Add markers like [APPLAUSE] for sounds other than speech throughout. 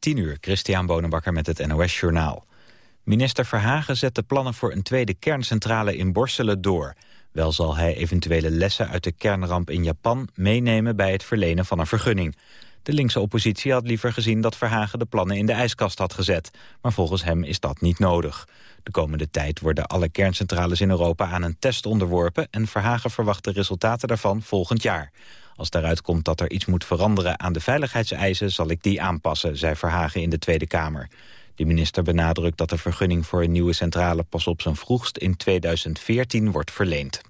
10 uur, Christian Bonenbakker met het NOS Journaal. Minister Verhagen zet de plannen voor een tweede kerncentrale in Borselen door. Wel zal hij eventuele lessen uit de kernramp in Japan meenemen bij het verlenen van een vergunning. De linkse oppositie had liever gezien dat Verhagen de plannen in de ijskast had gezet. Maar volgens hem is dat niet nodig. De komende tijd worden alle kerncentrales in Europa aan een test onderworpen... en Verhagen verwacht de resultaten daarvan volgend jaar. Als daaruit komt dat er iets moet veranderen aan de veiligheidseisen... zal ik die aanpassen, zei Verhagen in de Tweede Kamer. De minister benadrukt dat de vergunning voor een nieuwe centrale... pas op zijn vroegst in 2014 wordt verleend.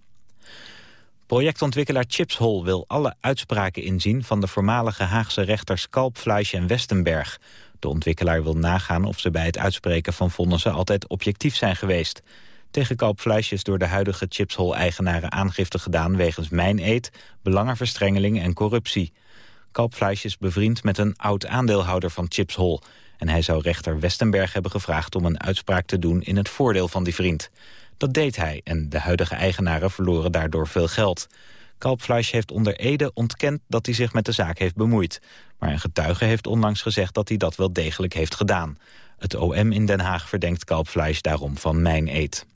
Projectontwikkelaar Chipshol wil alle uitspraken inzien... van de voormalige Haagse rechters Kalpfleisch en Westenberg. De ontwikkelaar wil nagaan of ze bij het uitspreken van vonnissen... altijd objectief zijn geweest. Tegen Kalpfleisch is door de huidige Chipshol-eigenaren aangifte gedaan... wegens mijneed, belangenverstrengeling en corruptie. Kalpfleisch is bevriend met een oud-aandeelhouder van Chipshol... en hij zou rechter Westenberg hebben gevraagd om een uitspraak te doen... in het voordeel van die vriend. Dat deed hij en de huidige eigenaren verloren daardoor veel geld. Kalpfleisch heeft onder Ede ontkend dat hij zich met de zaak heeft bemoeid. Maar een getuige heeft onlangs gezegd dat hij dat wel degelijk heeft gedaan. Het OM in Den Haag verdenkt Kalpfleisch daarom van mijn eed.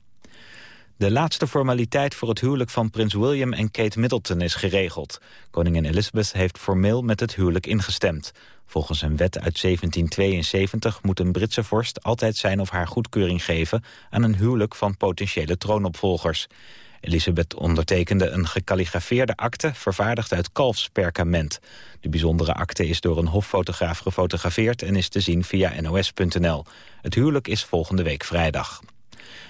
De laatste formaliteit voor het huwelijk van prins William en Kate Middleton is geregeld. Koningin Elizabeth heeft formeel met het huwelijk ingestemd. Volgens een wet uit 1772 moet een Britse vorst altijd zijn of haar goedkeuring geven aan een huwelijk van potentiële troonopvolgers. Elisabeth ondertekende een gekalligrafeerde akte vervaardigd uit kalfsperkament. De bijzondere akte is door een hoffotograaf gefotografeerd en is te zien via nos.nl. Het huwelijk is volgende week vrijdag.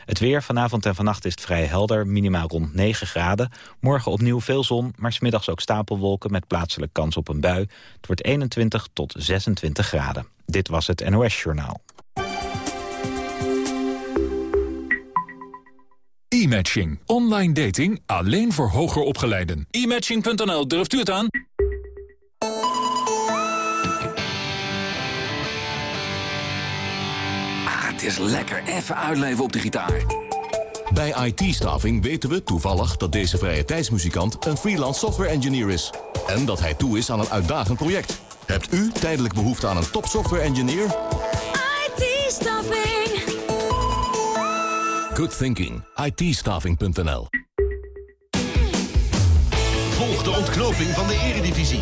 Het weer vanavond en vannacht is vrij helder, minimaal rond 9 graden. Morgen opnieuw veel zon, maar smiddags ook stapelwolken met plaatselijk kans op een bui. Het wordt 21 tot 26 graden. Dit was het NOS Journaal. E-matching. Online dating alleen voor hoger opgeleiden. E-matching.nl, durft u het aan? Is lekker even uitleven op de gitaar. Bij IT-staving weten we toevallig dat deze vrije tijdsmuzikant een freelance software engineer is. En dat hij toe is aan een uitdagend project. Hebt u tijdelijk behoefte aan een top software engineer? IT-staving. Good thinking. it Volg de ontknoping van de eredivisie.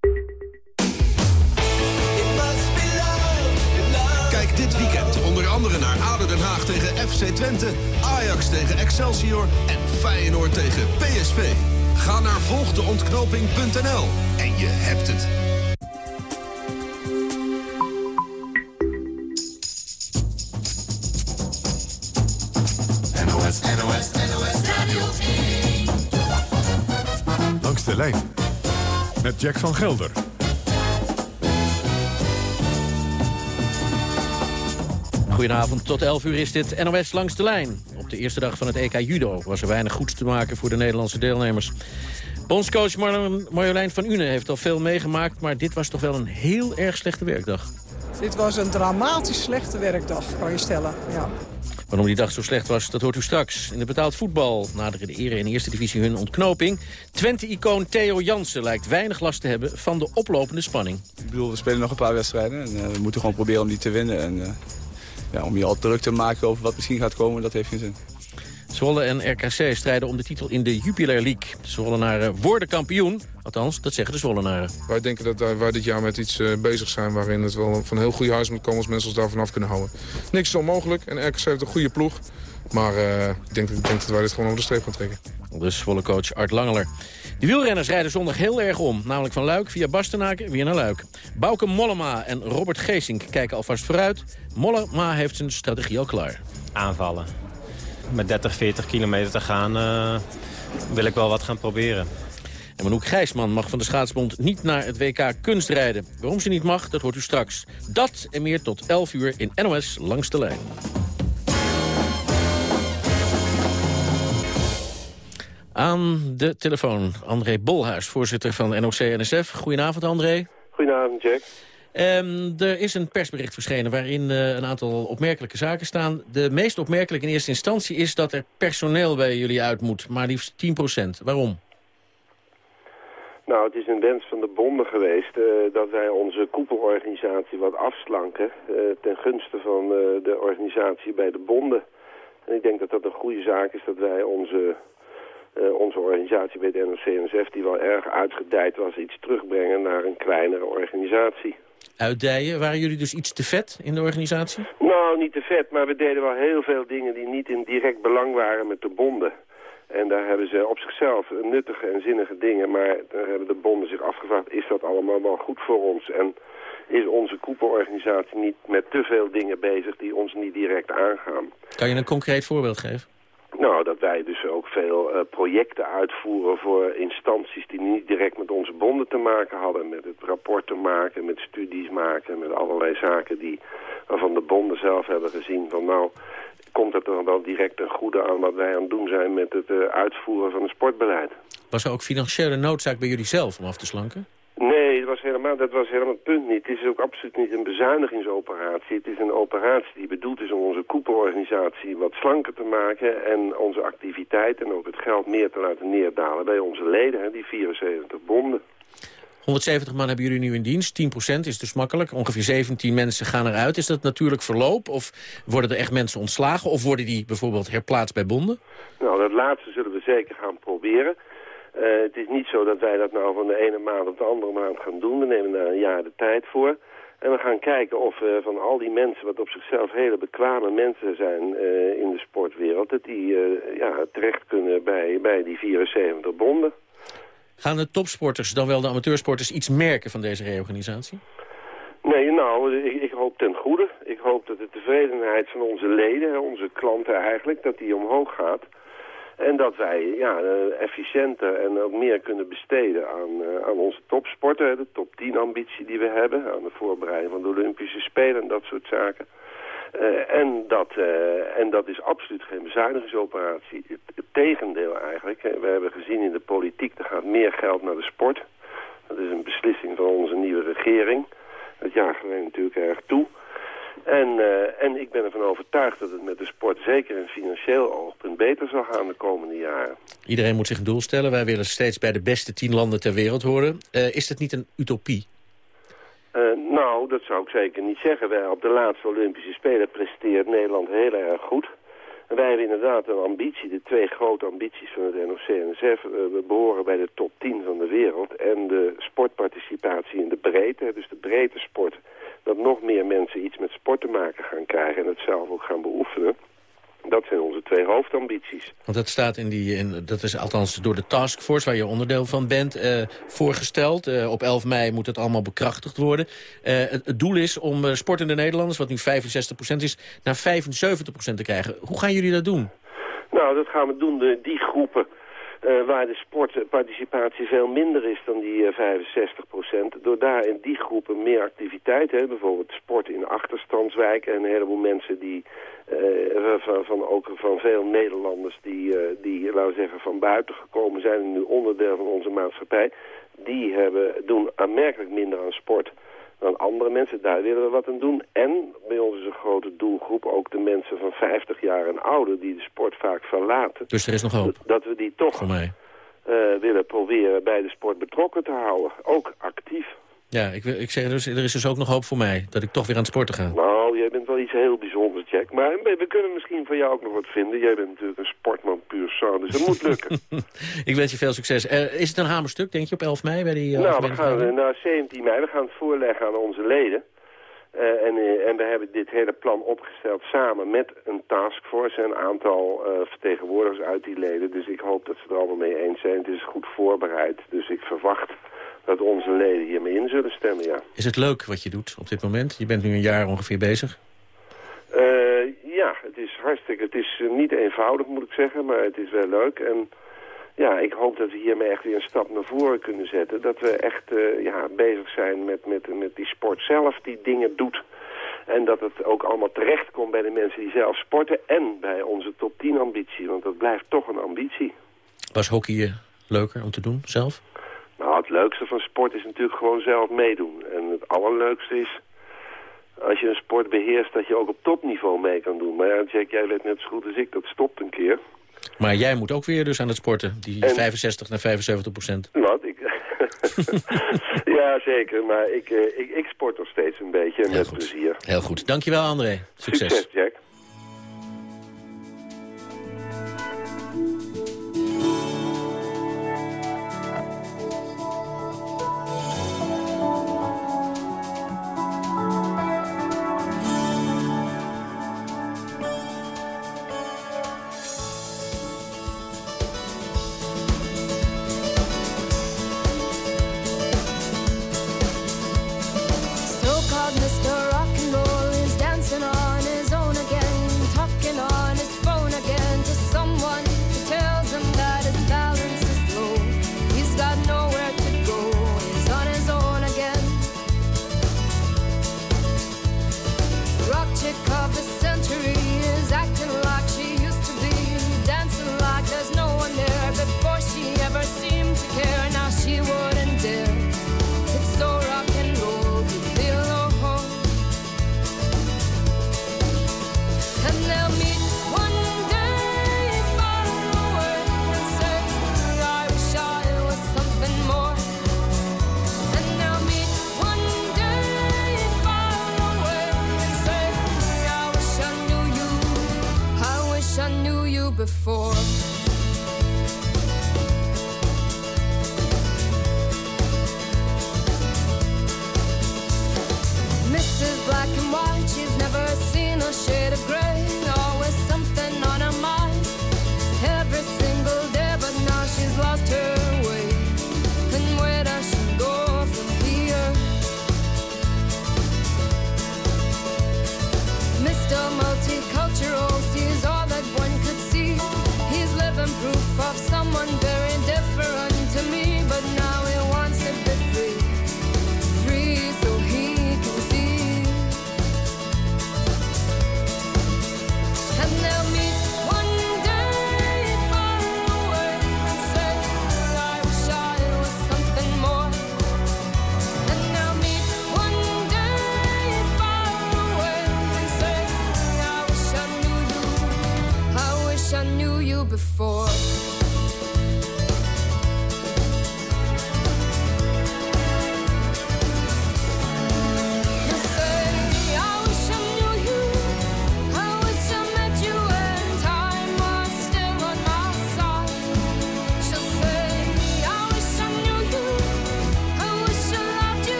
Dit weekend onder andere naar ADO Den Haag tegen FC Twente... Ajax tegen Excelsior en Feyenoord tegen PSV. Ga naar volgdeontknoping.nl en je hebt het. NOS, NOS, NOS Radio 1. Langs de lijn. Met Jack van Gelder. Goedenavond, tot 11 uur is dit NOS Langs de Lijn. Op de eerste dag van het EK Judo was er weinig goeds te maken voor de Nederlandse deelnemers. Bondscoach Mar Marjolein van Une heeft al veel meegemaakt... maar dit was toch wel een heel erg slechte werkdag. Dit was een dramatisch slechte werkdag, kan je stellen. Ja. Waarom die dag zo slecht was, dat hoort u straks. In het betaald voetbal naderen de ere in de eerste divisie hun ontknoping. Twente-icoon Theo Jansen lijkt weinig last te hebben van de oplopende spanning. Ik bedoel, we spelen nog een paar wedstrijden en uh, we moeten gewoon proberen om die te winnen. En, uh, ja, om je al druk te maken over wat misschien gaat komen, dat heeft geen zin. Zwolle en RKC strijden om de titel in de Jupiler League. De Zwollenaren worden kampioen. Althans, dat zeggen de Zwollenaren. Wij denken dat wij dit jaar met iets uh, bezig zijn... waarin het wel van heel goed huis moet komen als mensen ons daarvan af kunnen houden. Niks is onmogelijk en RKC heeft een goede ploeg. Maar uh, ik, denk, ik denk dat wij dit gewoon over de streep gaan trekken. De Zwolle-coach Art Langeler. De wielrenners rijden zondag heel erg om. Namelijk van Luik via Bastenaken weer naar Luik. Bauke Mollema en Robert Geesink kijken alvast vooruit. Mollema heeft zijn strategie al klaar. Aanvallen. Met 30, 40 kilometer te gaan uh, wil ik wel wat gaan proberen. En Manouk Grijsman mag van de Schaatsbond niet naar het WK kunstrijden. Waarom ze niet mag, dat hoort u straks. Dat en meer tot 11 uur in NOS Langs de Lijn. Aan de telefoon André Bolhuis, voorzitter van NOC-NSF. Goedenavond, André. Goedenavond, Jack. Um, er is een persbericht verschenen waarin uh, een aantal opmerkelijke zaken staan. De meest opmerkelijke in eerste instantie is dat er personeel bij jullie uit moet. Maar liefst 10% Waarom? Nou, het is een wens van de bonden geweest uh, dat wij onze koepelorganisatie wat afslanken... Uh, ten gunste van de organisatie bij de bonden. En ik denk dat dat een goede zaak is dat wij onze uh, onze organisatie bij de NOC-NSF... die wel erg uitgedijd was, iets terugbrengen naar een kleinere organisatie. Uitdijen? Waren jullie dus iets te vet in de organisatie? Nou, niet te vet, maar we deden wel heel veel dingen... die niet in direct belang waren met de bonden. En daar hebben ze op zichzelf nuttige en zinnige dingen... maar daar hebben de bonden zich afgevraagd... is dat allemaal wel goed voor ons? En is onze koepelorganisatie niet met te veel dingen bezig... die ons niet direct aangaan? Kan je een concreet voorbeeld geven? Nou, dat wij dus ook veel uh, projecten uitvoeren voor instanties die niet direct met onze bonden te maken hadden. Met het rapport te maken, met studies maken, met allerlei zaken die, waarvan de bonden zelf hebben gezien van nou, komt het er wel direct een goede aan wat wij aan het doen zijn met het uh, uitvoeren van het sportbeleid. Was er ook financiële noodzaak bij jullie zelf om af te slanken? Nee, dat was, helemaal, dat was helemaal het punt niet. Het is ook absoluut niet een bezuinigingsoperatie. Het is een operatie die bedoeld is om onze koepelorganisatie wat slanker te maken... en onze activiteit en ook het geld meer te laten neerdalen bij onze leden, hè, die 74 bonden. 170 man hebben jullie nu in dienst. 10% is dus makkelijk. Ongeveer 17 mensen gaan eruit. Is dat natuurlijk verloop? Of worden er echt mensen ontslagen? Of worden die bijvoorbeeld herplaatst bij bonden? Nou, dat laatste zullen we zeker gaan proberen. Uh, het is niet zo dat wij dat nou van de ene maand op de andere maand gaan doen. We nemen daar een jaar de tijd voor. En we gaan kijken of we uh, van al die mensen, wat op zichzelf hele bekwame mensen zijn uh, in de sportwereld, dat die ja, terecht kunnen bij, bij die 74 bonden. Gaan de topsporters, dan wel de amateursporters, iets merken van deze reorganisatie? Nee, nou, ik, ik, hoop ten goede. Ik hoop dat de tevredenheid van onze leden, onze klanten eigenlijk, dat die omhoog gaat. En dat wij ja, eh, efficiënter en ook meer kunnen besteden aan, uh, aan onze topsporten. De top 10 ambitie die we hebben. Aan de voorbereiding van de Olympische Spelen en dat soort zaken. Uh, en, dat, en dat is absoluut geen bezuinigingsoperatie. Het, het, tegendeel eigenlijk. We hebben gezien in de politiek, er gaat meer geld naar de sport. Dat is een beslissing van onze nieuwe regering. Dat jagen wij natuurlijk erg toe. En, uh, en ik ben ervan overtuigd dat het met de sport zeker een financieel oogpunt beter zal gaan de komende jaren. Iedereen moet zich een doel stellen. Wij willen steeds bij de beste tien landen ter wereld horen. Uh, is dat niet een utopie? Uh, nou, dat zou ik zeker niet zeggen. Wij op de laatste Olympische Spelen presteert Nederland heel erg goed. En wij hebben inderdaad een ambitie, de twee grote ambities van het NOC-NSF. we behoren bij de top 10 van de wereld. En de sportparticipatie in de breedte, dus de breedte sport dat nog meer mensen iets met sport te maken gaan krijgen... en het zelf ook gaan beoefenen. Dat zijn onze twee hoofdambities. Want dat staat in die, in, dat is althans door de taskforce waar je onderdeel van bent, uh, voorgesteld. Uh, op 11 mei moet het allemaal bekrachtigd worden. Het, het, doel is om sportende Nederlanders, wat nu 65% is, naar 75% te krijgen. Hoe gaan jullie dat doen? Nou, dat gaan we doen. De, die groepen uh, waar de sportparticipatie veel minder is dan die uh, eh, 65 procent. Door daar in die groepen meer activiteit, hè, bijvoorbeeld sport in achterstandswijken... en een heleboel mensen die, van, van, ook van veel Nederlanders die, die, laten we zeggen, van buiten gekomen zijn... en nu onderdeel van onze maatschappij, die hebben, doen aanmerkelijk minder aan sport dan andere mensen. Daar willen we wat aan doen. En bij ons is een grote doelgroep ook de mensen van 50 jaar en ouder... die de sport vaak verlaten. Dus er is nog hoop? Dat we die toch Voor mij. Uh, willen proberen bij de sport betrokken te houden. Ook actief. Ja, ik, ik zeg dus, er is dus ook nog hoop voor mij. Dat ik toch weer aan het sporten ga. Nou, iets heel bijzonders, Jack. Maar we kunnen misschien van jou ook nog wat vinden. Jij bent natuurlijk een sportman puur sang, dus dat moet lukken. [LAUGHS] ik wens je veel succes. Uh, is het een hamerstuk, denk je, op 11 mei? Bij die, uh, nou, we gaan uh, naar 17 mei. We gaan het voorleggen aan onze leden. Uh, en, en we hebben dit hele plan opgesteld samen met een taskforce en een aantal vertegenwoordigers uit die leden. Dus ik hoop dat ze er allemaal mee eens zijn. Het is goed voorbereid, dus ik verwacht dat onze leden hiermee in zullen stemmen, ja. Is het leuk wat je doet op dit moment? Je bent nu een jaar ongeveer bezig. Ja, het is hartstikke, het is niet eenvoudig moet ik zeggen, maar het is wel leuk. En ja, ik hoop dat we hiermee echt weer een stap naar voren kunnen zetten. Dat we echt uh, ja, bezig zijn met, met, met die sport zelf die dingen doet. En dat het ook allemaal terecht komt bij de mensen die zelf sporten... en bij onze top 10 ambitie, want dat blijft toch een ambitie. Was hockey leuker om te doen, zelf? Nou, het leukste van sport is natuurlijk gewoon zelf meedoen. En het allerleukste is, als je een sport beheerst... dat je ook op topniveau mee kan doen. Maar ja, Jack, jij weet net zo goed als ik, dat stopt een keer... Maar jij moet ook weer dus aan het sporten, die en... 65 naar 75 procent. Wat? Ik... [LAUGHS] ja, zeker. Maar ik, uh, ik, ik, sport nog steeds een beetje Heel met goed. plezier. Heel goed. Dankjewel, André. Succes. Succes, Jack. Before.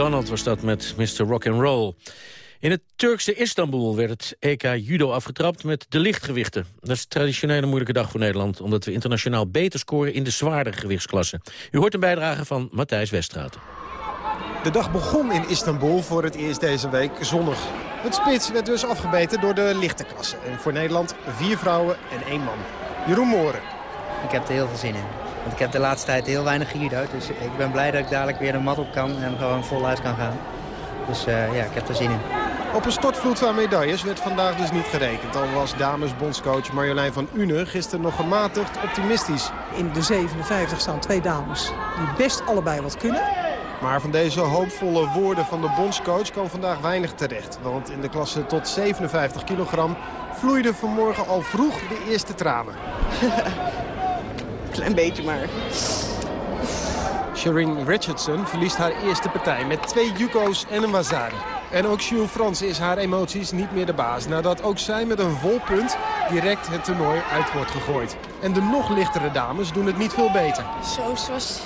McDonald was dat met Mr. Rock and Roll. In het Turkse Istanbul werd het EK judo afgetrapt met de lichtgewichten. Dat is traditioneel een moeilijke dag voor Nederland... omdat we internationaal beter scoren in de zwaardere gewichtsklasse. U hoort een bijdrage van Matthijs Weststraten. De dag begon in Istanbul voor het eerst deze week zonnig. Het spits werd dus afgebeten door de lichte klasse. En voor Nederland vier vrouwen en één man. Jeroen Mooren. Ik heb er heel veel zin in. Want ik heb de laatste tijd heel weinig gejudo'd. Dus ik ben blij dat ik dadelijk weer de mat op kan en gewoon voluit kan gaan. Dus eh, ja, ik heb er zin in. Op een stortvloed van medailles werd vandaag dus niet gerekend. Al was damesbondscoach Marjolein van Une gisteren nog gematigd optimistisch. In de 57 staan twee dames die best allebei wat kunnen. Maar van deze hoopvolle woorden van de bondscoach kan vandaag weinig terecht. Want in de klasse tot 57 kilogram vloeiden vanmorgen al vroeg de eerste tranen. [LAUGHS] Klein beetje maar. Shireen Richardson verliest haar eerste partij met twee Yuko's en een Wazari. En ook Jules Frans is haar emoties niet meer de baas... nadat ook zij met een vol punt direct het toernooi uit wordt gegooid. En de nog lichtere dames doen het niet veel beter. Zo, ze was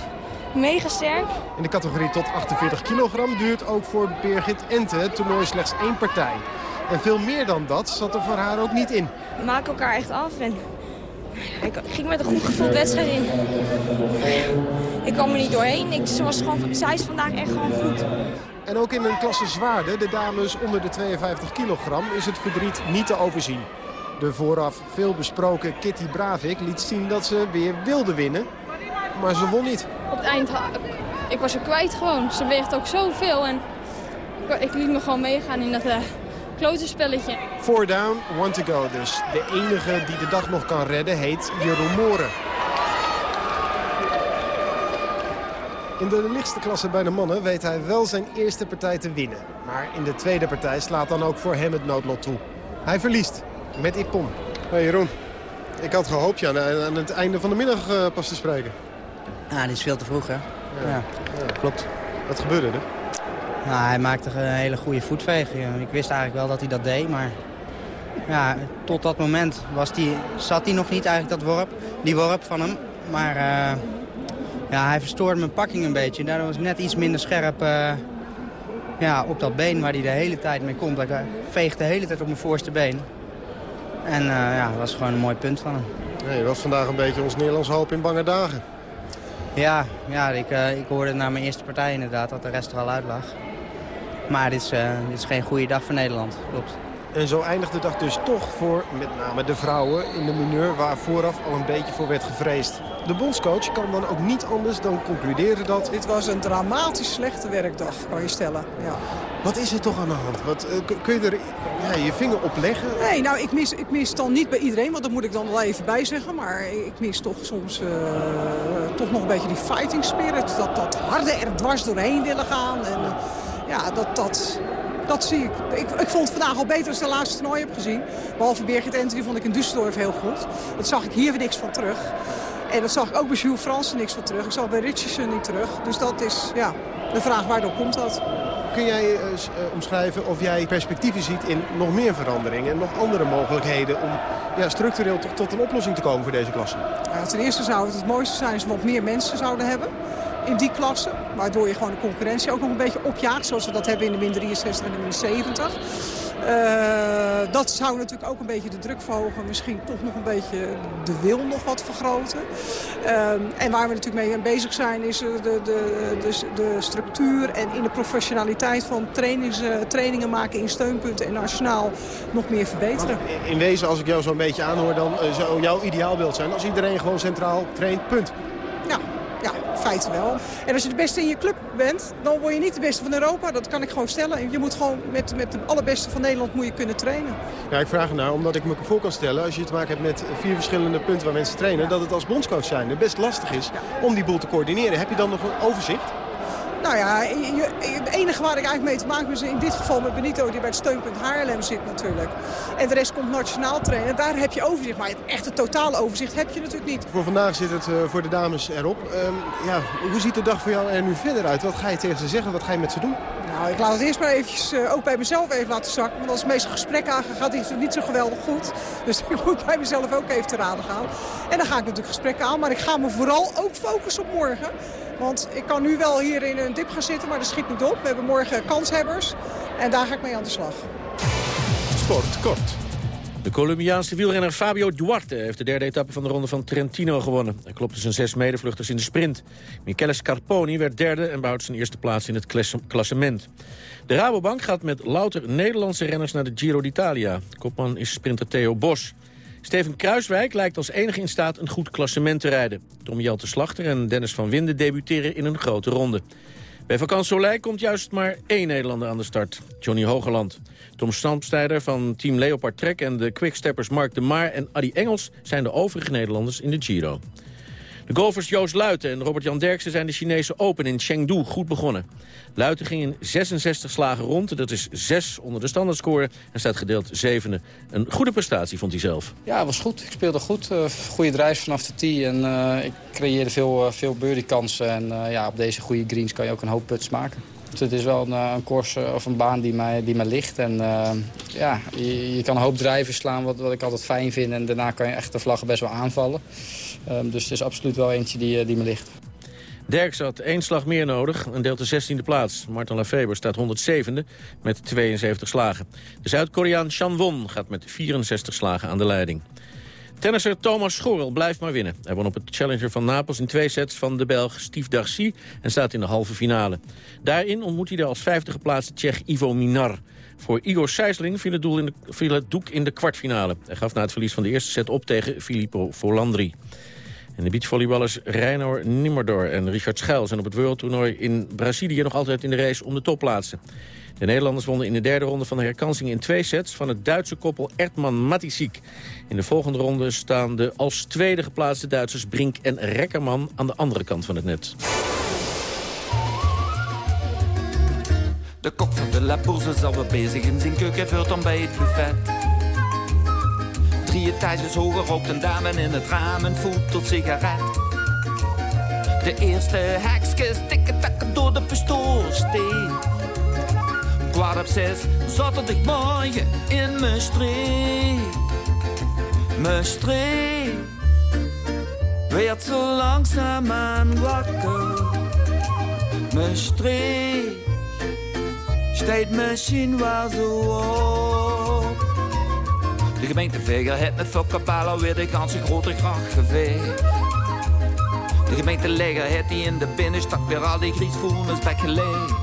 mega sterk. In de categorie tot 48 kilogram duurt ook voor Birgit Ente het toernooi slechts één partij. En veel meer dan dat zat er voor haar ook niet in. We maken elkaar echt af en ik ging met een goed gevoel de wedstrijd in. Ik kwam er niet doorheen. Ik, ze was gewoon, zij is vandaag echt gewoon goed. En ook in een klasse zwaarder, de dames onder de 52 kilogram, is het verdriet niet te overzien. De vooraf veel besproken Kitty Bravik liet zien dat ze weer wilde winnen. Maar ze won niet. Op het eind, ik, was er kwijt gewoon. Ze weegt ook zoveel en ik, ik liet me gewoon meegaan in dat klotenspelletje. Four down, one to go dus. De enige die de dag nog kan redden heet Jeroen Moren. In de lichtste klasse bij de mannen weet hij wel zijn eerste partij te winnen. Maar in de tweede partij slaat dan ook voor hem het noodlot toe. Hij verliest met Ippon. Hey Jeroen, ik had gehoopt je aan, aan het einde van de middag eh, pas te spreken. Ah, dit is veel te vroeg, hè? Ja, klopt. Wat gebeurde er? Nou, hij maakte een hele goede voetveeg. Ik wist eigenlijk wel dat hij dat deed, maar... Ja, tot dat moment was die, zat hij nog niet eigenlijk, dat worp, die worp van hem. Maar eh, ja, hij verstoorde mijn pakking een beetje. Daardoor was ik net iets minder scherp eh, ja, op dat been waar hij de hele tijd mee komt. Hij veegt de hele tijd op mijn voorste been. En eh, ja, dat was gewoon een mooi punt van hem. Nee, je was vandaag een beetje ons Nederlands hoop in bange dagen. Ja, ja ik, ik hoorde na mijn eerste partij inderdaad dat de rest er al uit lag. Maar dit is, eh, dit is geen goede dag voor Nederland, klopt. En zo eindigt de dag dus toch voor met name de vrouwen in de mineur waar vooraf al een beetje voor werd gevreesd. De bondscoach kan dan ook niet anders dan concluderen dat... Dit was een dramatisch slechte werkdag, kan je stellen. Ja. Wat is er toch aan de hand? Wat, eh, kun je er ja, je vinger op leggen? Nee, nou, ik mis, ik mis dan niet bij iedereen, want dat moet ik dan wel even bij zeggen. Maar ik mis toch soms eh, toch nog een beetje die fighting spirit. Dat, dat harde er dwars doorheen willen gaan. En, ja, dat, dat, dat zie ik. ik. Ik vond het vandaag al beter als ik de laatste toernooi heb gezien. Behalve Birgit Enter, die vond ik in Düsseldorf heel goed. Dat zag ik hier weer niks van terug. En dat zag ik ook bij Jules Fransen niks van terug. Ik zag bij Richardson niet terug. Dus dat is ja, de vraag, waardoor komt dat? Kun jij eh, eh, omschrijven of jij perspectieven ziet in nog meer veranderingen... en nog andere mogelijkheden om ja, structureel toch tot een oplossing te komen voor deze klasse? Ja, ten eerste zou het het mooiste zijn als we wat meer mensen zouden hebben in die klasse. Waardoor je gewoon de concurrentie ook nog een beetje opjaagt. Zoals we dat hebben in de min 63 en de min 70. Eh, dat zou natuurlijk ook een beetje de druk verhogen. Misschien toch nog een beetje de wil nog wat vergroten. Eh, en waar we natuurlijk mee bezig zijn is eh, de, de, de, structuur en in de professionaliteit van trainingen maken in steunpunten en nationaal nog meer verbeteren. In wezen, als ik jou zo'n beetje aanhoor, dan zou jouw ideaalbeeld zijn... als iedereen gewoon centraal traint, punt. Ja, feite wel. En als je de beste in je club bent, dan word je niet de beste van Europa. Dat kan ik gewoon stellen. Je moet gewoon met, met de allerbeste van Nederland moet je kunnen trainen. Ja, ik vraag ernaar omdat ik me voor kan stellen... als je te maken hebt met vier verschillende punten waar mensen trainen... dat het als bondscoach zijn best lastig is om die boel te coördineren. Heb je dan nog een overzicht? Nou ja, je- het enige waar ik eigenlijk mee te maken heb... is in dit geval met Benito, die bij het steunpunt Haarlem zit natuurlijk. En de rest komt nationaal trainen. Daar heb je overzicht. Maar het echte totale overzicht heb je natuurlijk niet. Voor vandaag zit het eh, voor de dames erop. Ehm, ja, hoe ziet de dag voor jou er nu verder uit? Wat ga je tegen ze zeggen? Wat ga je met ze doen? Nou, ik laat het eerst maar eventjes eh, ook bij mezelf even laten zakken. Want als het meeste gesprek aangaan, gaat het niet zo geweldig goed. Dus [LAUGHS] ik moet bij mezelf ook even te raden gaan. En dan ga ik natuurlijk gesprekken aan. Maar ik ga me vooral ook focussen op morgen. Want ik kan nu wel hier in een dip gaan zitten, maar dat schiet niet op. We hebben morgen kanshebbers. En daar ga ik mee aan de slag. Sport kort. De Colombiaanse wielrenner Fabio Duarte heeft de derde etappe van de ronde van Trentino gewonnen. Hij klopte zijn zes medevluchters in de sprint. Michele Scarponi werd derde en behoudt zijn eerste plaats in het klas- klassement. De Rabobank gaat met louter Nederlandse renners naar de Giro d'Italia. Kopman is sprinter Theo Bos. Steven Kruiswijk lijkt als enige in staat een goed klassement te rijden. Tom Jelte Slachter en Dennis van Winden debuteren in een grote ronde. Bij Vakant Soleil komt juist maar één Nederlander aan de start. Johnny Hogeland. Tom Stampstijder van Team Leopard Trek en de quicksteppers Mark de Maar en Adi Engels zijn de overige Nederlanders in de Giro. De golfers Joost Luiten en Robert-Jan Derksen zijn de Chinese Open in Chengdu goed begonnen. Luiten ging in 66 slagen rond, dat is 6 onder de standaardscore en staat gedeeld zevende. Een goede prestatie vond hij zelf. Ja, was goed. Ik speelde goed. Uh, goede drijf vanaf de tee. En uh, ik creëerde veel, uh, veel birdie-kansen. En ja, op deze goede greens kan je ook een hoop puts maken. Dus het is wel een, een course of een baan die mij, die mij ligt. En ja, je, je, kan een hoop drijven slaan, wat, wat ik altijd fijn vind. En daarna kan je echt de vlaggen best wel aanvallen. Um, dus het is absoluut wel eentje die, die me ligt. Derks had één slag meer nodig en deelt de 16e plaats. Martin Lefeber staat 107e met 72 slagen. De Zuid-Koreaan Chan Won gaat met 64 slagen aan de leiding. Tennisser Thomas Schorel blijft maar winnen. Hij won op het Challenger van Napels in twee sets van de Belg Steve Darcy... en staat in de halve finale. Daarin ontmoet hij de als vijfde geplaatste Tsjech Ivo Minar. Voor Igor Sijsling viel het, doel in de, doek in de kwartfinale. Hij gaf na het verlies van de eerste set op tegen Filippo Volandri. En de beachvolleyballers Reinoor Nimmerdor en Richard Schuil... zijn op het wereldtoernooi in Brazilië nog altijd in de race om de topplaatsen. De Nederlanders wonnen in de derde ronde van de herkansing in twee sets... van het Duitse koppel Ertman Matisik. In de volgende ronde staan de als tweede geplaatste Duitsers Brink en Rekkerman... aan de andere kant van het net. De kok van de La Bourse is alweer bezig in zijn keuken... vuurt dan bij het buffet. Drie etages hoger rookt een dame in het raam en voelt tot sigaret. De eerste hekjes tikken takken door de pistoolsteek. Kwart op zes, zaterdagmorgen in mijn streek. Mijn streek werd zo langzaamaan wakker. Mijn streek misschien wel zo op. De gemeente Veger heeft met Fokkapalo weer de kans een grote gracht geveegd. De gemeente Leger heeft die in de binnenstad weer al die griesvoelens weggelegd.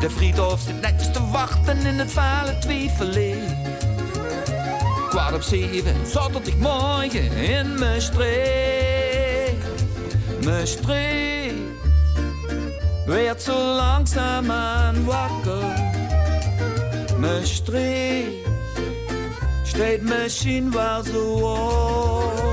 De friedhof zit netjes te wachten in het vale twijfelleeg. Kwart op zeven, zaterdagmorgen in mijn streek. Mijn streek werd zo langzaamaan wakker. Mijn streek steekt misschien wel zo op.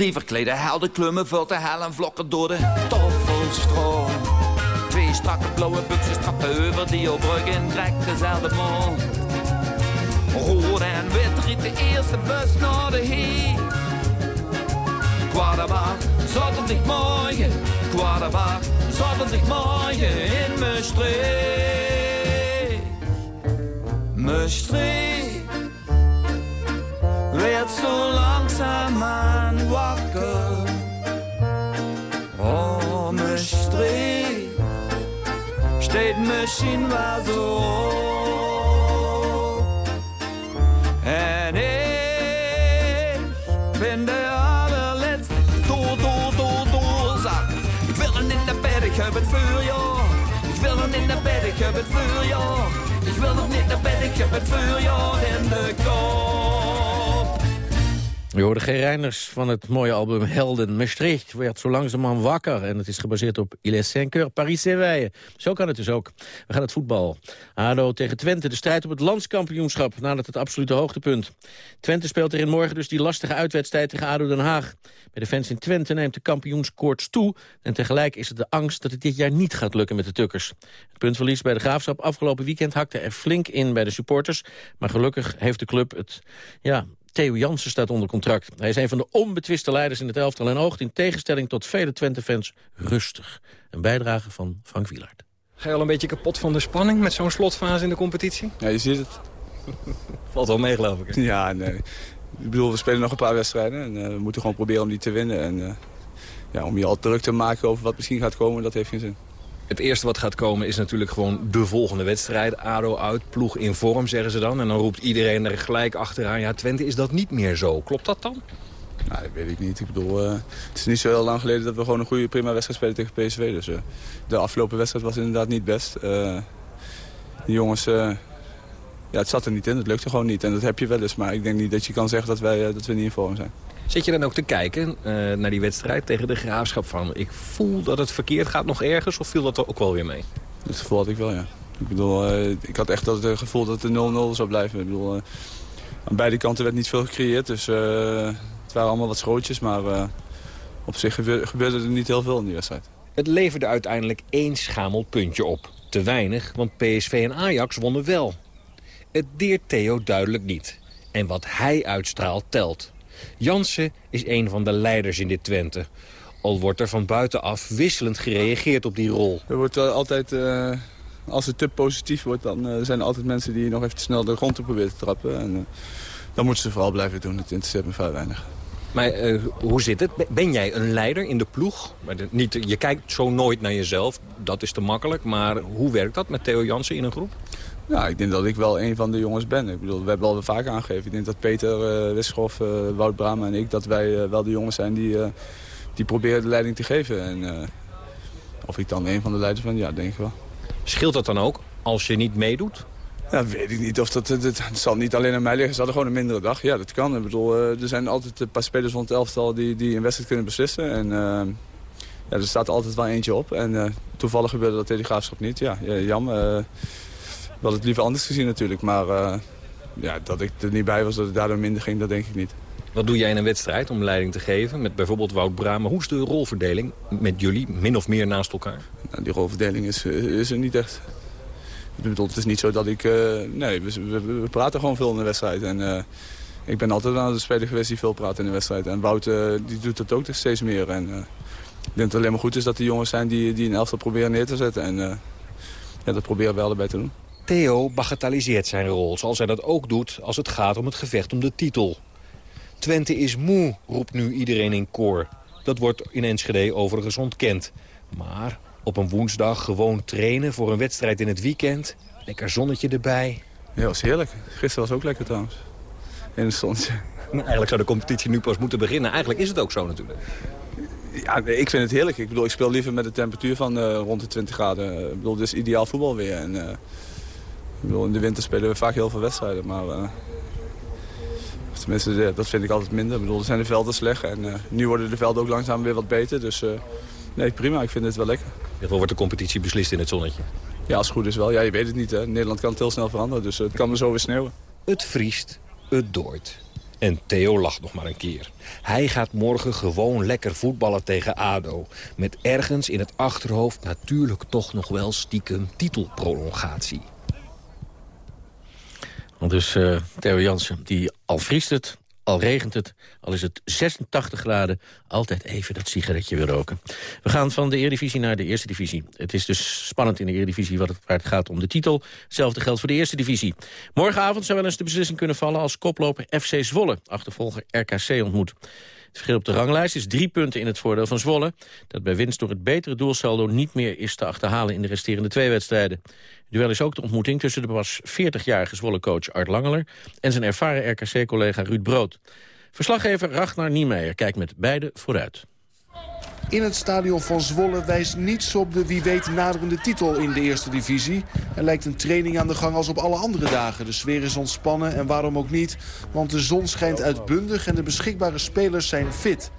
Drie verklede helden klummen vult de hel en vlokken door de toffelstroom. Twee strakke blauwe buksen strappen over die op brug in trekt dezelfde mond. Rood en wit riet de eerste bus naar de heer. Kwaderwaard, zaterdagmorgen, kwaderwaard, zaterdagmorgen in mijn streek. Mijn streek werd zo langzaamaan wakker. Oh, mijn streek steekt misschien wel zo op. En ik ben de allerlaatste door, door, door, doorzak. Ik wil een in de bed, ik heb het vuur, ja. Ik wil een in de bed, ik heb het vuur, ja. Ik wil nog niet naar bed, ik heb het vuur, ja, in de kop. We hoorden geen Reiners van het mooie album Helden. Maastricht werd zo langzamerhand wakker. En het is gebaseerd op Il est 5 heures Paris Séveille. Zo kan het dus ook. We gaan het voetbal. ADO tegen Twente. De strijd op het landskampioenschap. Nadat het absolute hoogtepunt. Twente speelt erin morgen dus die lastige uitwedstrijd tegen ADO Den Haag. Bij de fans in Twente neemt de kampioenskoorts toe. En tegelijk is het de angst dat het dit jaar niet gaat lukken met de Tukkers. Het puntverlies bij de Graafschap afgelopen weekend hakte er flink in bij de supporters. Maar gelukkig heeft de club het... Ja, Theo Jansen staat onder contract. Hij is een van de onbetwiste leiders in het elftal en oogt in tegenstelling tot vele Twente-fans rustig. Een bijdrage van Frank Wielaert. Ga je al een beetje kapot van de spanning met zo'n slotfase in de competitie? Ja, je ziet het. [LAUGHS] Valt wel mee, geloof ik. hè? Ja, nee. Ik bedoel, we spelen nog een paar wedstrijden. En, uh, we moeten gewoon proberen om die te winnen. En, uh, ja, om je al druk te maken over wat misschien gaat komen, dat heeft geen zin. Het eerste wat gaat komen is natuurlijk gewoon de volgende wedstrijd. ADO uit, ploeg in vorm, zeggen ze dan. En dan roept iedereen er gelijk achteraan. Ja, Twente is dat niet meer zo. Klopt dat dan? Nou, dat weet ik niet. Ik bedoel, eh, het is niet zo heel lang geleden dat we gewoon een goede prima wedstrijd spelen tegen PSV. Dus eh, de afgelopen wedstrijd was inderdaad niet best. Eh die jongens, ja, het zat er niet in. Het lukte gewoon niet. En dat heb je wel eens. Maar ik denk niet dat je kan zeggen dat, wij, dat we niet in vorm zijn. Zit je dan ook te kijken eh, naar die wedstrijd tegen de Graafschap van... ik voel dat het verkeerd gaat nog ergens of viel dat er ook wel weer mee? Dat gevoel had ik wel, ja. Ik bedoel, eh, ik had echt het gevoel dat het 0-0 zou blijven. Ik bedoel, eh, aan beide kanten werd niet veel gecreëerd. Dus eh, het waren allemaal wat schrootjes. Maar eh, op zich gebe- gebeurde er niet heel veel in die wedstrijd. Het leverde uiteindelijk één schamel puntje op. Te weinig, want PSV en Ajax wonnen wel. Het deert Theo duidelijk niet. En wat hij uitstraalt telt. Jansen is een van de leiders in dit Twente. Al wordt er van buitenaf wisselend gereageerd op die rol. Er wordt altijd, eh, als het te positief wordt, dan eh, zijn er altijd mensen die nog even snel de grond op proberen te trappen. En eh, dan moeten ze vooral blijven doen. Het interesseert me vrij weinig. Maar hoe zit het? Ben jij een leider in de ploeg? Maar de- niet, je kijkt zo nooit naar jezelf, dat is te makkelijk. Maar hoe werkt dat met Theo Jansen in een groep? Ja, ik denk dat ik wel een van de jongens ben. Ik bedoel, we hebben al vaak aangegeven. Ik denk dat Peter uh, Wischoff, Wout Brama en ik... dat wij eh, wel de jongens zijn die, die proberen de leiding te geven. En of ik dan een van de leiders ben, ja, denk ik wel. Scheelt dat dan ook als je niet meedoet? Ja, weet ik niet. Of dat, het zal niet alleen aan mij liggen. Ze hadden gewoon een mindere dag. Ja, dat kan. Ik bedoel, er zijn altijd een paar spelers van het elftal die, die een wedstrijd kunnen beslissen. En ja, er staat altijd wel eentje op. En toevallig gebeurde dat tegen de Graafschap niet. Ja, ja jammer. We hadden het liever anders gezien natuurlijk. Maar eh, ja, dat ik er niet bij was, dat het daardoor minder ging, dat denk ik niet. Wat doe jij in een wedstrijd om leiding te geven? Met bijvoorbeeld Wout Brama. Hoe is de rolverdeling met jullie, min of meer naast elkaar? Nou, die rolverdeling is, eh, is er niet echt. Ik bedoel, het is niet zo dat ik... eh, nee, we, we, we praten gewoon veel in de wedstrijd. En ik ben altijd aan de speler geweest die veel praat in de wedstrijd. En Wout die doet dat ook steeds meer. En ik denk dat het alleen maar goed is dat de jongens zijn die, die een elftal proberen neer te zetten. En ja, dat proberen we allebei te doen. Theo bagatelliseert zijn rol, zoals hij dat ook doet als het gaat om het gevecht om de titel. Twente is moe, roept nu iedereen in koor. Dat wordt in Enschede overigens ontkend. Maar op een woensdag gewoon trainen voor een wedstrijd in het weekend... lekker zonnetje erbij. Ja, was heerlijk. Gisteren was ook lekker trouwens. In het zonnetje. Eigenlijk zou de competitie nu pas moeten beginnen. Eigenlijk is het ook zo natuurlijk. Ja, ik vind het heerlijk. Ik bedoel, ik speel liever met een temperatuur van eh, rond de 20 graden. Ik bedoel, dit is ideaal voetbal weer. En, eh, ik bedoel, in de winter spelen we vaak heel veel wedstrijden, maar... eh, tenminste, eh, dat vind ik altijd minder. Ik bedoel, er zijn de velden slecht en eh, nu worden de velden ook langzaam weer wat beter. Dus eh, nee, prima. Ik vind het wel lekker. In ieder geval wordt de competitie beslist in het zonnetje. Ja, als het goed is wel. Ja, je weet het niet. Hè. Nederland kan het heel snel veranderen, dus het kan me zo weer sneeuwen. Het vriest, het dooit. En Theo lacht nog maar een keer. Hij gaat morgen gewoon lekker voetballen tegen ADO. Met ergens in het achterhoofd natuurlijk toch nog wel stiekem titelprolongatie. Dus eh, Theo Jansen, die al vriest het, al regent het, al is het 86 graden... altijd even dat sigaretje weer roken. We gaan van de Eredivisie naar de Eerste Divisie. Het is dus spannend in de Eredivisie wat het, het gaat om de titel. Hetzelfde geldt voor de Eerste Divisie. Morgenavond zou wel eens de beslissing kunnen vallen... als koploper FC Zwolle, achtervolger RKC, ontmoet. Het verschil op de ranglijst is drie punten in het voordeel van Zwolle... dat bij winst door het betere doelsaldo niet meer is te achterhalen... in de resterende twee wedstrijden. Het duel is ook de ontmoeting tussen de pas 40-jarige Zwolle-coach Art Langeler... en zijn ervaren RKC-collega Ruud Brood. Verslaggever Ragnar Niemeyer kijkt met beide vooruit. In het stadion van Zwolle wijst niets op de wie weet naderende titel in de eerste divisie. Er lijkt een training aan de gang als op alle andere dagen. De sfeer is ontspannen en waarom ook niet. Want de zon schijnt uitbundig en de beschikbare spelers zijn fit.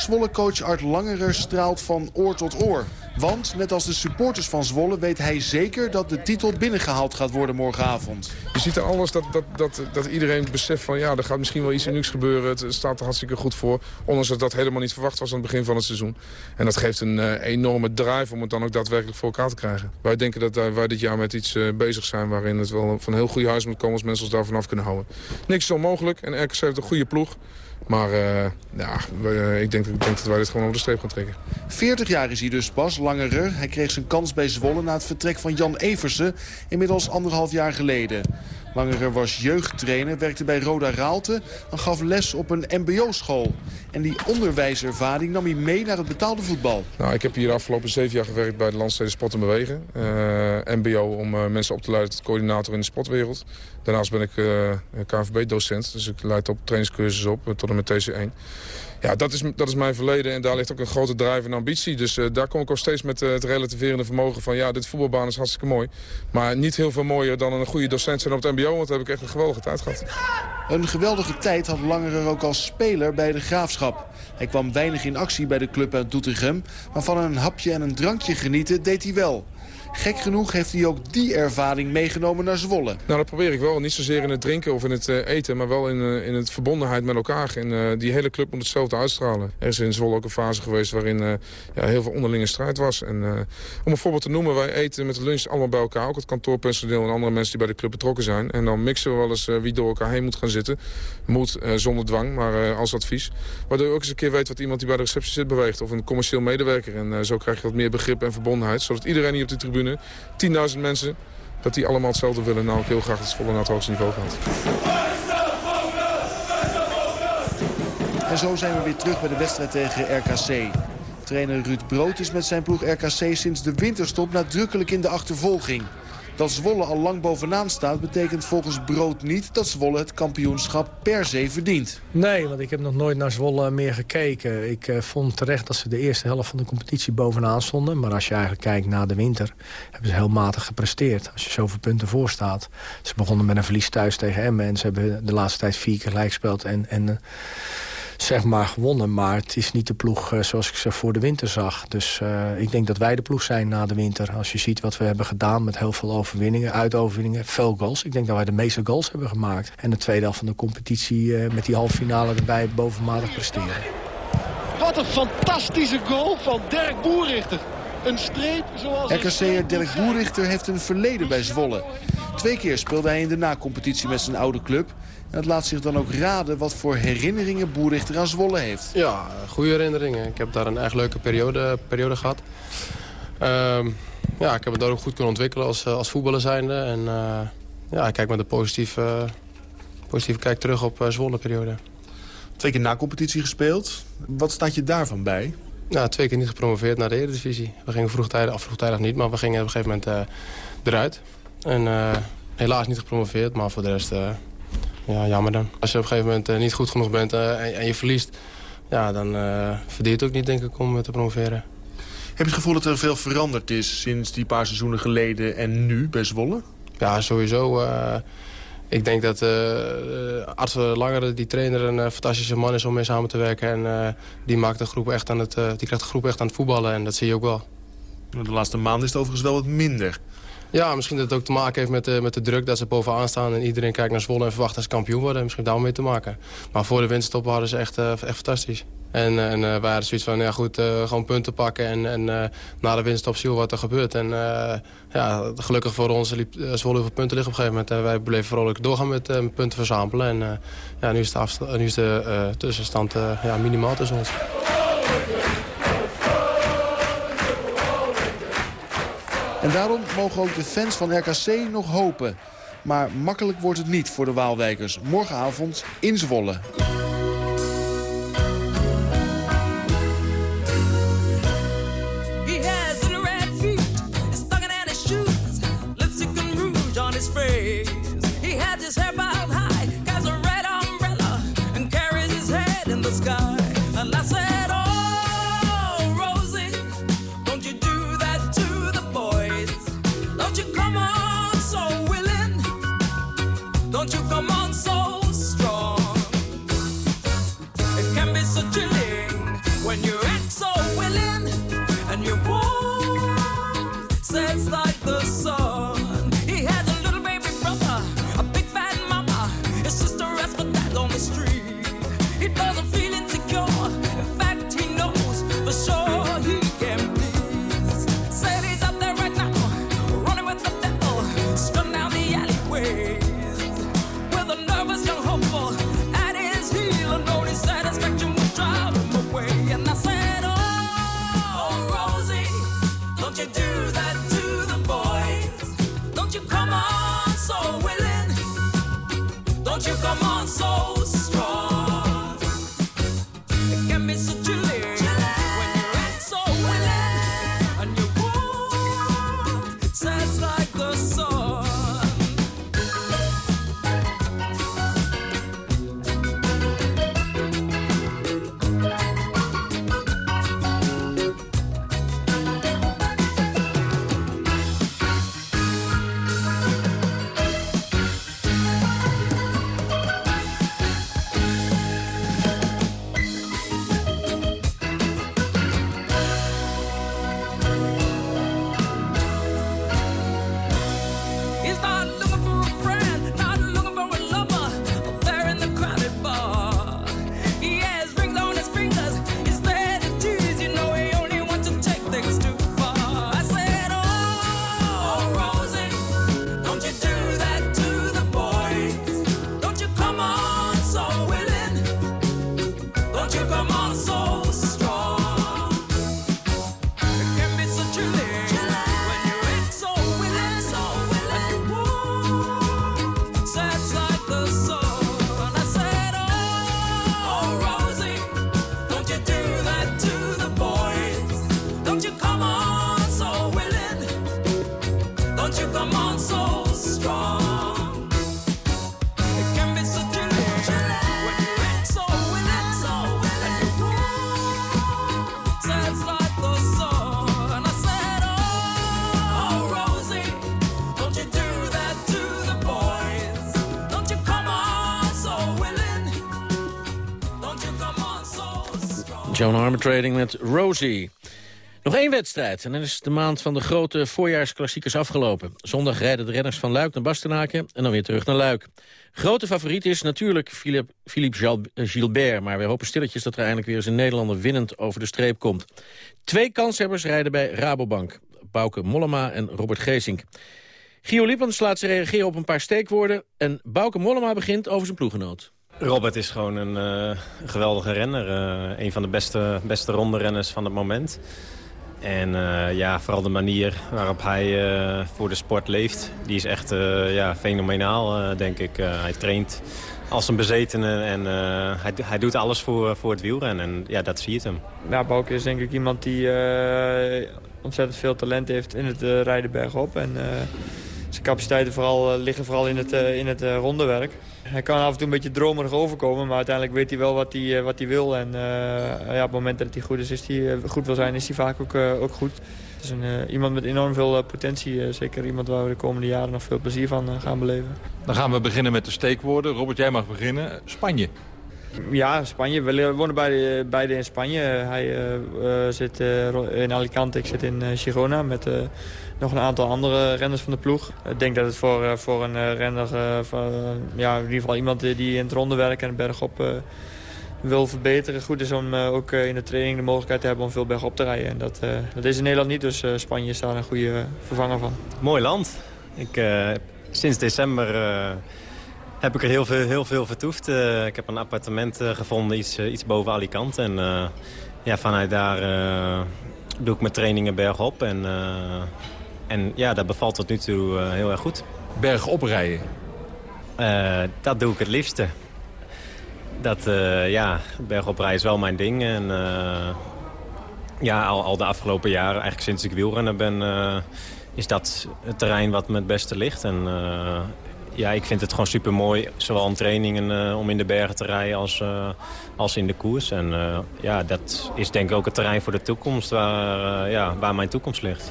Zwolle-coach Art Langerer straalt van oor tot oor. Want, net als de supporters van Zwolle, weet hij zeker dat de titel binnengehaald gaat worden morgenavond. Je ziet er alles dat, dat, dat, dat iedereen beseft van ja, er gaat misschien wel iets unieks gebeuren. Het staat er hartstikke goed voor. Ondanks dat dat helemaal niet verwacht was aan het begin van het seizoen. En dat geeft een eh, enorme drive om het dan ook daadwerkelijk voor elkaar te krijgen. Wij denken dat wij dit jaar met iets eh, bezig zijn waarin het wel van heel goede huis moet komen als mensen ons daarvan af kunnen houden. Niks is onmogelijk en RKC heeft een goede ploeg. Maar eh, eh, ik, denk, ik denk dat wij dit gewoon over de streep gaan trekken. 40 jaar is hij dus pas, Langerer. Hij kreeg zijn kans bij Zwolle na het vertrek van Jan Eversen... inmiddels anderhalf jaar geleden. Langerer was jeugdtrainer, werkte bij Roda Raalte... en gaf les op een mbo-school. En die onderwijservaring nam hij mee naar het betaalde voetbal. Nou, ik heb hier de afgelopen zeven jaar gewerkt bij de Landsteden Sport en Bewegen. Eh, MBO om eh, mensen op te leiden tot coördinator in de sportwereld. Daarnaast ben ik eh, KNVB-docent, dus ik leid op trainingscursus op tot en met TC1. Ja, dat is, dat is mijn verleden en daar ligt ook een grote drive en ambitie. Dus eh, daar kom ik ook steeds met eh, het relativerende vermogen van... ja, dit voetbalbaan is hartstikke mooi. Maar niet heel veel mooier dan een goede docent zijn op het mbo... want daar heb ik echt een geweldige tijd gehad. Een geweldige tijd had Langerer ook als speler bij de Graafschap. Hij kwam weinig in actie bij de club uit Doetinchem... maar van een hapje en een drankje genieten deed hij wel. Gek genoeg heeft hij ook die ervaring meegenomen naar Zwolle. Nou, dat probeer ik wel. Niet zozeer in het drinken of in het eh, eten, maar wel in, eh, in het verbondenheid met elkaar. En eh, die hele club moet hetzelfde uitstralen. Er is in Zwolle ook een fase geweest waarin ja, heel veel onderlinge strijd was. En, om een voorbeeld te noemen, wij eten met de lunch allemaal bij elkaar. Ook het kantoorpersoneel en andere mensen die bij de club betrokken zijn. En dan mixen we wel eens wie door elkaar heen moet gaan zitten. Moet, zonder dwang, maar als advies. Waardoor je ook eens een keer weet wat iemand die bij de receptie zit beweegt. Of een commercieel medewerker. En zo krijg je wat meer begrip en verbondenheid. Zodat iedereen hier op de tribune, 10.000 mensen, dat die allemaal hetzelfde willen. Nou, ik heel graag dat Zwolle naar het hoogste niveau gaat. En zo zijn we weer terug bij de wedstrijd tegen RKC. Trainer Ruud Brood is met zijn ploeg RKC sinds de winterstop nadrukkelijk in de achtervolging. Dat Zwolle al lang bovenaan staat betekent volgens Brood niet dat Zwolle het kampioenschap per se verdient. Nee, want ik heb nog nooit naar Zwolle meer gekeken. Ik eh, vond terecht dat ze de eerste helft van de competitie bovenaan stonden. Maar als je eigenlijk kijkt naar de winter, hebben ze heel matig gepresteerd. Als je zoveel punten voor staat. Ze begonnen met een verlies thuis tegen Emmen. En ze hebben de laatste tijd vier keer gelijk gespeeld en, en eh, zeg maar gewonnen. Maar het is niet de ploeg eh, zoals ik ze voor de winter zag. Dus eh, ik denk dat wij de ploeg zijn na de winter. Als je ziet wat we hebben gedaan met heel veel overwinningen, uitoverwinningen, veel goals. Ik denk dat wij de meeste goals hebben gemaakt. En de tweede helft van de competitie eh, met die halve finale erbij bovenmatig presteren. Wat een fantastische goal van Dirk Boerrichter. Een streep zoals... RKC'er Dirk Boerichter heeft een verleden bij Zwolle. Twee keer speelde hij in de na-competitie met zijn oude club. En het laat zich dan ook raden wat voor herinneringen Boerichter aan Zwolle heeft. Ja, goede herinneringen. Ik heb daar een echt leuke periode, periode gehad. Ehm, ja, ik heb het daar ook goed kunnen ontwikkelen als, eh, als voetballer zijnde. En eh, ja, ik kijk met een positieve, positieve kijk terug op uh, Zwolle-periode. Twee keer na-competitie gespeeld. Wat staat je daarvan bij? Ja, twee keer niet gepromoveerd naar de Eredivisie. We gingen vroegtijdig, of vroegtijdig niet, maar we gingen op een gegeven moment eh, eruit. En eh, helaas niet gepromoveerd, maar voor de rest, eh, ja, jammer dan. Als je op een gegeven moment eh, niet goed genoeg bent eh, en, en je verliest... Ja, dan eh verdient het ook niet, denk ik, om te promoveren. Heb je het gevoel dat er veel veranderd is sinds die paar seizoenen geleden en nu bij Zwolle? Ja, sowieso. eh, ik denk dat uh, Arthur Langere, die trainer, een fantastische man is om mee samen te werken. En eh, die, maakt de groep echt aan het, die krijgt de groep echt aan het voetballen en dat zie je ook wel. De laatste maanden is het overigens wel wat minder. Ja, misschien dat het ook te maken heeft met de, met de druk dat ze bovenaan staan... en iedereen kijkt naar Zwolle en verwacht dat ze kampioen worden. Misschien daar mee te maken. Maar voor de winststop waren ze echt, eh, echt fantastisch. En, en eh, wij hadden zoiets van, ja goed, eh, gewoon punten pakken... en, en na de winststop zien we wat er gebeurt. En ja, gelukkig voor ons liep Zwolle heel veel punten liggen op een gegeven moment. En wij bleven vrolijk doorgaan met punten verzamelen. En ja, nu is de, nu is de tussenstand ja, minimaal tussen ons. En daarom mogen ook de fans van RKC nog hopen. Maar makkelijk wordt het niet voor de Waalwijkers. Morgenavond in Zwolle. When you're at some Joan Armatrading met Rosie. Nog één wedstrijd en dan is de maand van de grote voorjaarsklassiekers afgelopen. Zondag rijden de renners van Luik naar Bastenaken en dan weer terug naar Luik. Grote favoriet is natuurlijk Philippe, Philippe eh, Gilbert... maar we hopen stilletjes dat er eindelijk weer eens een Nederlander winnend over de streep komt. Twee kanshebbers rijden bij Rabobank. Bouke Mollema en Robert Geesink. Gio Liepens laat ze reageren op een paar steekwoorden... en Bouke Mollema begint over zijn ploegenoot. Robert is gewoon een eh, geweldige renner. eh, een van de beste, beste ronde renners van het moment. En eh, ja, vooral de manier waarop hij voor de sport leeft... die is echt ja, fenomenaal, denk ik. Hij traint als een bezetene en hij, hij doet alles voor, voor het wielrennen. En ja, dat zie je het hem. Ja, Bouke is denk ik iemand die ontzettend veel talent heeft in het rijden bergop. En zijn capaciteiten vooral, liggen vooral in het, in het rondewerk. Hij kan af en toe een beetje dromerig overkomen, maar uiteindelijk weet hij wel wat hij, eh, wat hij wil. En eh, ja, op het moment dat hij goed, is, is hij, eh, goed wil zijn, is hij vaak ook, ook goed. Het is een, iemand met enorm veel potentie. zeker iemand waar we de komende jaren nog veel plezier van gaan beleven. Dan gaan we beginnen met de steekwoorden. Robert, jij mag beginnen. Spanje. Ja, Spanje. We wonen beide, beide in Spanje. Hij eh, eh, zit eh, in Alicante, ik zit in Girona met nog een aantal andere renners van de ploeg. Ik denk dat het voor, voor een renner, van, ja, in ieder geval iemand die in het rondewerk en het bergop wil verbeteren, goed is om ook in de training de mogelijkheid te hebben om veel bergop te rijden. En dat, dat is in Nederland niet, dus Spanje is daar een goede vervanger van. Mooi land. Ik, sinds december heb ik er heel veel, heel veel vertoefd. Eh, ik heb een appartement eh, gevonden, iets, eh, iets boven Alicante. En ja, vanuit daar doe ik mijn trainingen bergop. En, en ja, dat bevalt tot nu toe heel erg goed. Bergop rijden? Dat doe ik het liefste. Dat, ja, bergop rijden is wel mijn ding. En ja, al, al de afgelopen jaren, eigenlijk sinds ik wielrenner ben... is dat het terrein wat me het beste ligt. En ja, ik vind het gewoon super mooi, zowel in trainingen eh, om in de bergen te rijden als, eh, als in de koers. En eh, ja, dat is denk ik ook het terrein voor de toekomst, waar, eh, ja, waar mijn toekomst ligt.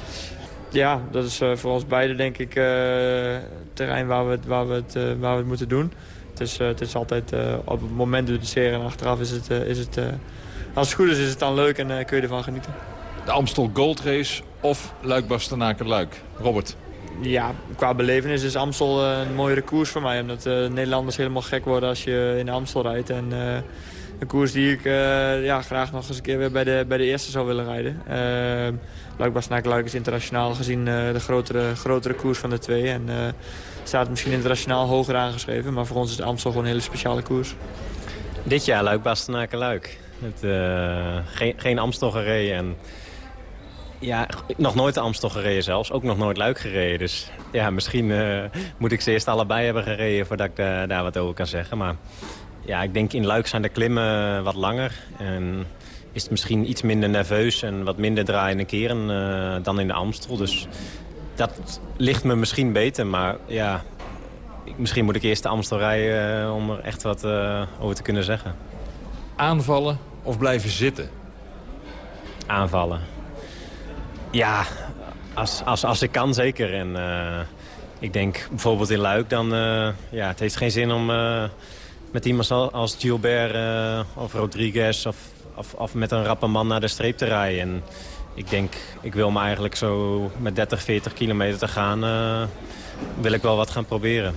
Ja, dat is eh, voor ons beiden denk ik eh, het terrein waar we het, waar we het, waar we het moeten doen. Het is, het is altijd eh, op het moment dubiteren en achteraf is het, is het eh, als het goed is, is het dan leuk en eh, kun je ervan genieten. De Amstel Gold Race of Luik-Bastenaken-Luik. Robert. Ja, qua belevenis is Amstel eh, een mooiere koers voor mij. Omdat eh, Nederlanders helemaal gek worden als je in Amstel rijdt. En eh, een koers die ik ja, graag nog eens een keer weer bij de, bij de eerste zou willen rijden. Uh, Luik-Bastenaken-Luik is internationaal gezien de grotere, grotere koers van de twee. En staat misschien internationaal hoger aangeschreven. Maar voor ons is Amstel gewoon een hele speciale koers. Dit jaar Luik, Bastenaken, Luik. Het, eh, geen, geen Amstel gereden. En, ja, nog nooit de Amstel gereden zelfs. Ook nog nooit Luik gereden. Dus ja, misschien eh, moet ik ze eerst allebei hebben gereden... voordat ik eh, daar wat over kan zeggen. Maar ja, ik denk in Luik zijn de klimmen wat langer. En is het misschien iets minder nerveus en wat minder draaiende keren eh, dan in de Amstel. Dus dat ligt me misschien beter. Maar ja, misschien moet ik eerst de Amstel rijden... eh, om er echt wat eh, over te kunnen zeggen. Aanvallen of blijven zitten? Aanvallen. Ja, als, als, als ik kan zeker. En eh, ik denk bijvoorbeeld in Luik dan... eh, ja, het heeft geen zin om eh, met iemand al- als Gilbert of Rodriguez... Of, of, of met een rappe man naar de streep te rijden. En ik denk, ik wil me eigenlijk zo met 30, 40 kilometer te gaan... wil ik wel wat gaan proberen.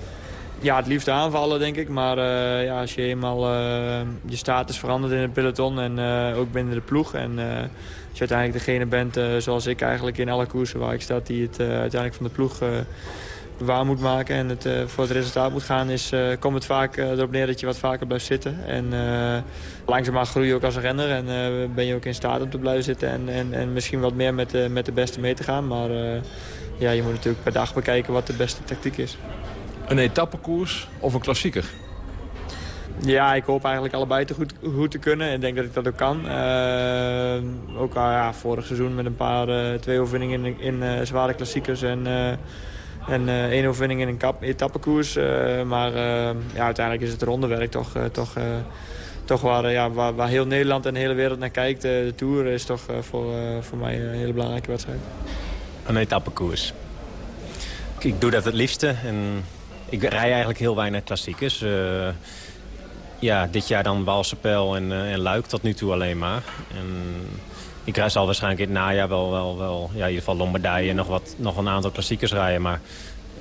Ja, het liefst aanvallen denk ik. Maar ja, als je eenmaal je status verandert in het peloton en ook binnen de ploeg. En je uiteindelijk degene bent eh, zoals ik eigenlijk in alle koersen waar ik sta... die het eh, uiteindelijk van de ploeg eh, waar moet maken en het voor het resultaat moet gaan... Is, komt het vaak erop neer dat je wat vaker blijft zitten. En langzaamaan groei je ook als renner en ben je ook in staat om te blijven zitten... en, en, en misschien wat meer met, de met de beste mee te gaan. Maar ja, je moet natuurlijk per dag bekijken wat de beste tactiek is. Een etappekoers of een klassieker? Ja, ik hoop eigenlijk allebei te goed, goed te kunnen. En denk dat ik dat ook kan. Uh, ook al ja, vorig seizoen met een paar, uh, twee overwinningen in, in uh, zware klassiekers. En, en één overwinning in een kap, etappekoers. maar ja, uiteindelijk is het rondewerk toch, toch, toch waar, ja, waar, waar, heel Nederland en de hele wereld naar kijkt. de Tour is toch voor, voor mij een hele belangrijke wedstrijd. Een etappekoers. Ik doe dat het liefste. En ik rij eigenlijk heel weinig klassiekers. Ja, dit jaar dan Walsepel en, eh, en Luik tot nu toe alleen maar. En ik zal waarschijnlijk in het najaar wel, wel, wel ja, in ieder geval Lombardije en nog, wat, nog een aantal klassiekers rijden. Maar